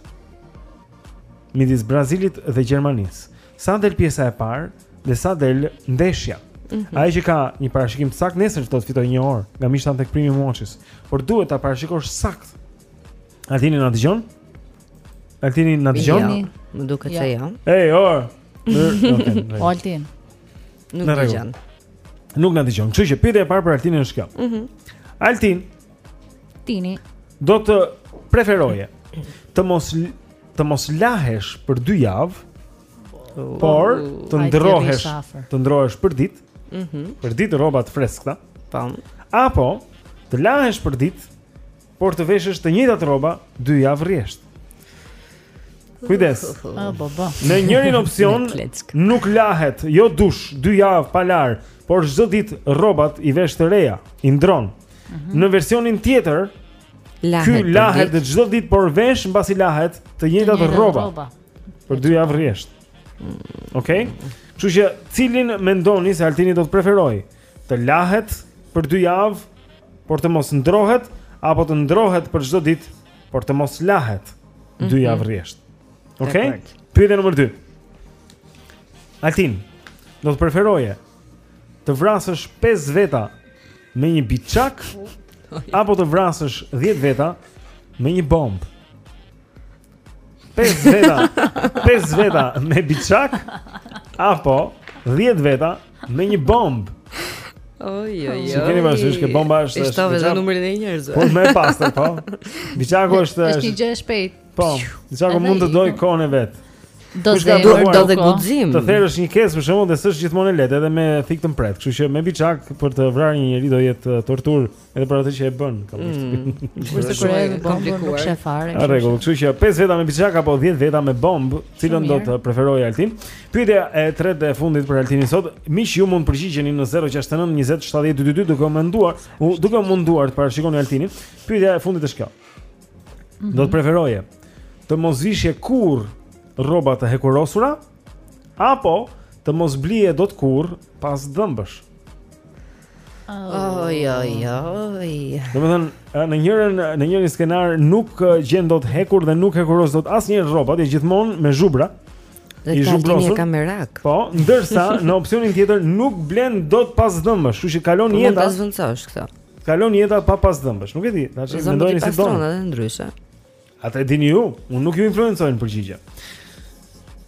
Midis Brazilit dhe Gjermanisë, sa del pjesa e parë dhe sa del ndeshja. Mm -hmm. Ai që ka një parashikim të saktë nesër do të fitojë një orë nga Mishtan tek Premium Watches, por duhet ta parashikosh saktë. Altini na dëgjon? Altini na dëgjon? Jo, më duket se jo. Ej, or. Altin. Nuk dëgjon. Nuk na dëgjon. Kështu që pyetja e parë për Altinin është kjo. Mhm. Mm Altin. Tini. Do të preferoje të mos të mos lahesh për 2 javë, por të ndërrohesh, të ndërrohesh për ditë. Mhm. Mm për ditë rroba të freskëta. Tam. Apo të lahesh për ditë, Por të veshësh të njëjtat rroba dy javë rresht. Kujdes. Ah, po, po. Në njërin opsion nuk lahet, jo dush, dy javë pa larë, por çdo ditë rrobat i vesh të reja, i ndërron. Mhm. Në versionin tjetër lahet. Ky lahet çdo ditë, por vesh mbasi lahet të njëjtat rroba. Për dy javë rresht. Okej. Kështu që cilin mendoni se Altini do të preferojë? të lahet për dy javë, por të mos ndërrohet apo të ndërrohet për çdo ditë, por të mos lahet dy mhm. javë rresht. Okej? Okay? Pyetja nr. 2. Altin, do të preferoje të vrasësh 5 veta me një biçak apo të vrasësh 10 veta me një bombë? 5 veta, 5 veta me biçak apo 10 veta me një bombë. Oj oj oj. Se kini parasysh që bomba është është. Është vetëm numri i njerëzve. Po më pastër, po. Biçaku është është një gjë e shpejtë. Po. Biçaku mund të doj kohën e vet. Do dhe zemër, do dhe guxim. Të therësh një qengj për shembull dhe s'është gjithmonë lehtë edhe me thikë të mprehtë. Kështu që me biçak për të vrarë një njeri do jetë uh, torturë. Edhe për atë që e bën, kam, mm, përshtypjen. Kurse kur e bën komplikuar, është fare. Në rregull, kështu që 5 veta me biçak apo 10 veta me bombë, cilën do të preferojë Altini? Pyetja e tretë dhe e fundit për Altinin sot, miq ju mund të përgjigjeni në 069 20 70 222 duke u menduar, u duke u munduar të parashikoni Altinin. Pyetja e fundit është kjo. Mhm. Do të preferoje të mos vishje kurrë rroba të hekurosura apo të mos blije dot kurrë pastë dhëmbësh? Oj oj oj. Domethënë në njërin në njërin skenar nuk gjen dot hekur dhe nuk hekuros dot asnjë rrobë, ti gjithmonë me zhubra. Dhe ka një kamerak. Po, ndërsa në opsionin tjetër nuk blen dot pastë dhëmbësh, kështu që kalon po, jeta. Po zëvendësosh këto. Kalon jeta pa pastë dhëmbësh, nuk e di, tash mendojeni si doni. Po, ndonjëherë ndryshe. Atë e dini ju, unë nuk ju influencoj në përgjigje.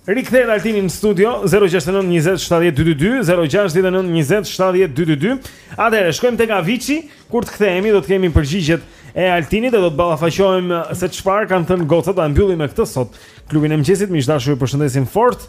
Rikthehet Altini në studio 069 20 70 222 069 20 70 222. Atëherë shkojmë tek Avicii, kur të kthehemi do të kemi përgjigjet e Altinit dhe do të ballafaqojmë se çfarë kanë thënë gocat, ta mbyllim me këtë sot. Klubin e mëngjesit miq të dashur, ju përshëndesim fort.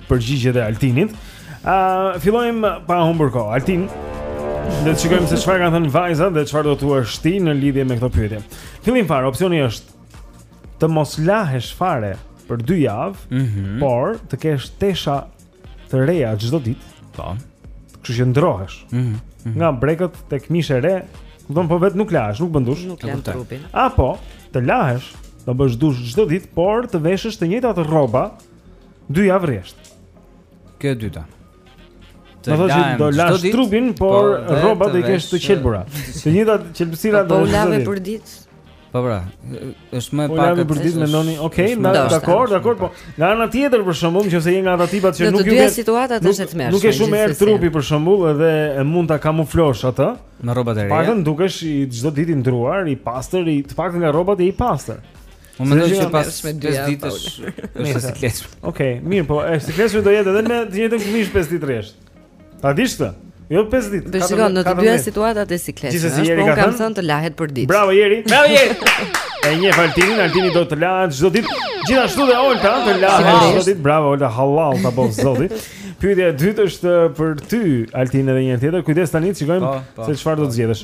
përgjigjet e Altinit. Ë uh, fillojmë pa humbur kohë. Altin, le të shikojmë se çfarë kanë thënë vajzat dhe çfarë do të thuash ti në lidhje me këto pyetje. Fillimi fare, opsioni është të mos lahesh fare për 2 javë, mm -hmm. por të kesh tesha të reja çdo ditë. Po. Kështu që ndërrohesh. Mm -hmm. Nga brekët te këmisha e re, do të po vetë nuk lahesh, nuk bën dush. Nuk lahesh trupin. Apo të lahesh, të bësh dush çdo ditë, por të veshësh të njëjtat rroba Dy javë rresht. Kjo e dyta. Të do të do lash trupin, po, por rrobat t'i kesh të qelbura. Të njëjta qelbësira po, do të lahesh përditë. Po pra, është më e po, pak. Po për ditë mendoni, ok, na dakor, dakor, po. Nga ana tjetër për shembull, nëse je nga ata tipat që nuk ju vjen situata të është e tmerrshme. Nuk e shumë erë trupi për shembull edhe e mund ta kamuflosh atë me rrobat e reja. Paktën dukesh i çdo ditë i ndërruar, i pastër, i të paktën nga rrobat e i pastër. Unë mendoj që pas pesë ditësh është siklet. Okej, mirë, po e sikletshme do jetë edhe me të njëjtën këmishë pesë ditë rresht. Ta dish këtë? Jo pesë ditë. Dhe shikon në të dyja situatat është siklet. Gjithsesi Jeri ka thënë thën të lahet për ditë. Bravo Jeri. Bravo Jeri. E njeh Altinin, Altini do të lahet çdo ditë. Gjithashtu dhe Olta të lahet çdo ditë. Bravo Olta, hallall ta bëftë Zoti. Pyetja e dytë është për ty, Altin edhe një herë tjetër. Kujdes tani, shikojmë po, po, se çfarë do të po. zgjedhësh.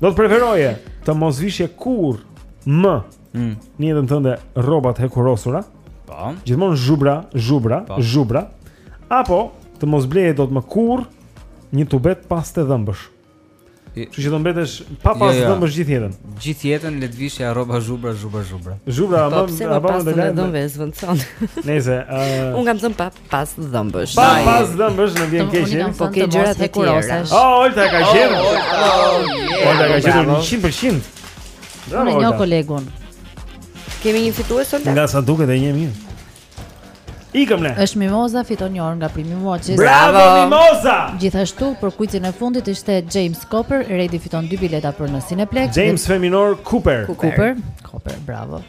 Do të preferoje të mos vishje kurrë më mm. në jetën tënde rroba të hekurosura. Po. Gjithmonë zhubra, zhubra, pa. Po. zhubra. Apo të mos bleje dot më kurrë një tubet paste dhëmbësh. Kështu që do mbetesh pa pastë jo, jo. dhëmbësh gjithë jetën. Gjithë jetën le të vishja rroba zhubra, zhubra, zhubra. Zhubra, apo apo më dalë. Ne do të vëzhgjon. Nëse, ëh. Uh... Unë kam thënë pap. pas dhëmbësh. Pa pas dhëmbësh në vjen keq. Po ke gjëra të kurosh. Oh, Olta ka gjetur. Oh, oh, Olta ka gjetur 100%. Bravo. Me një kolegun. Kemi një fitues Olta? Nga sa duket e një mirë. Ikëm ne. Është Mimoza fiton një orë nga Primi Moçi. Bravo Mimoza. Gjithashtu për kuicin e fundit ishte James Cooper, Redi fiton dy bileta për në Cineplex. James Fenimore Cooper. Cooper. Cooper, bravo.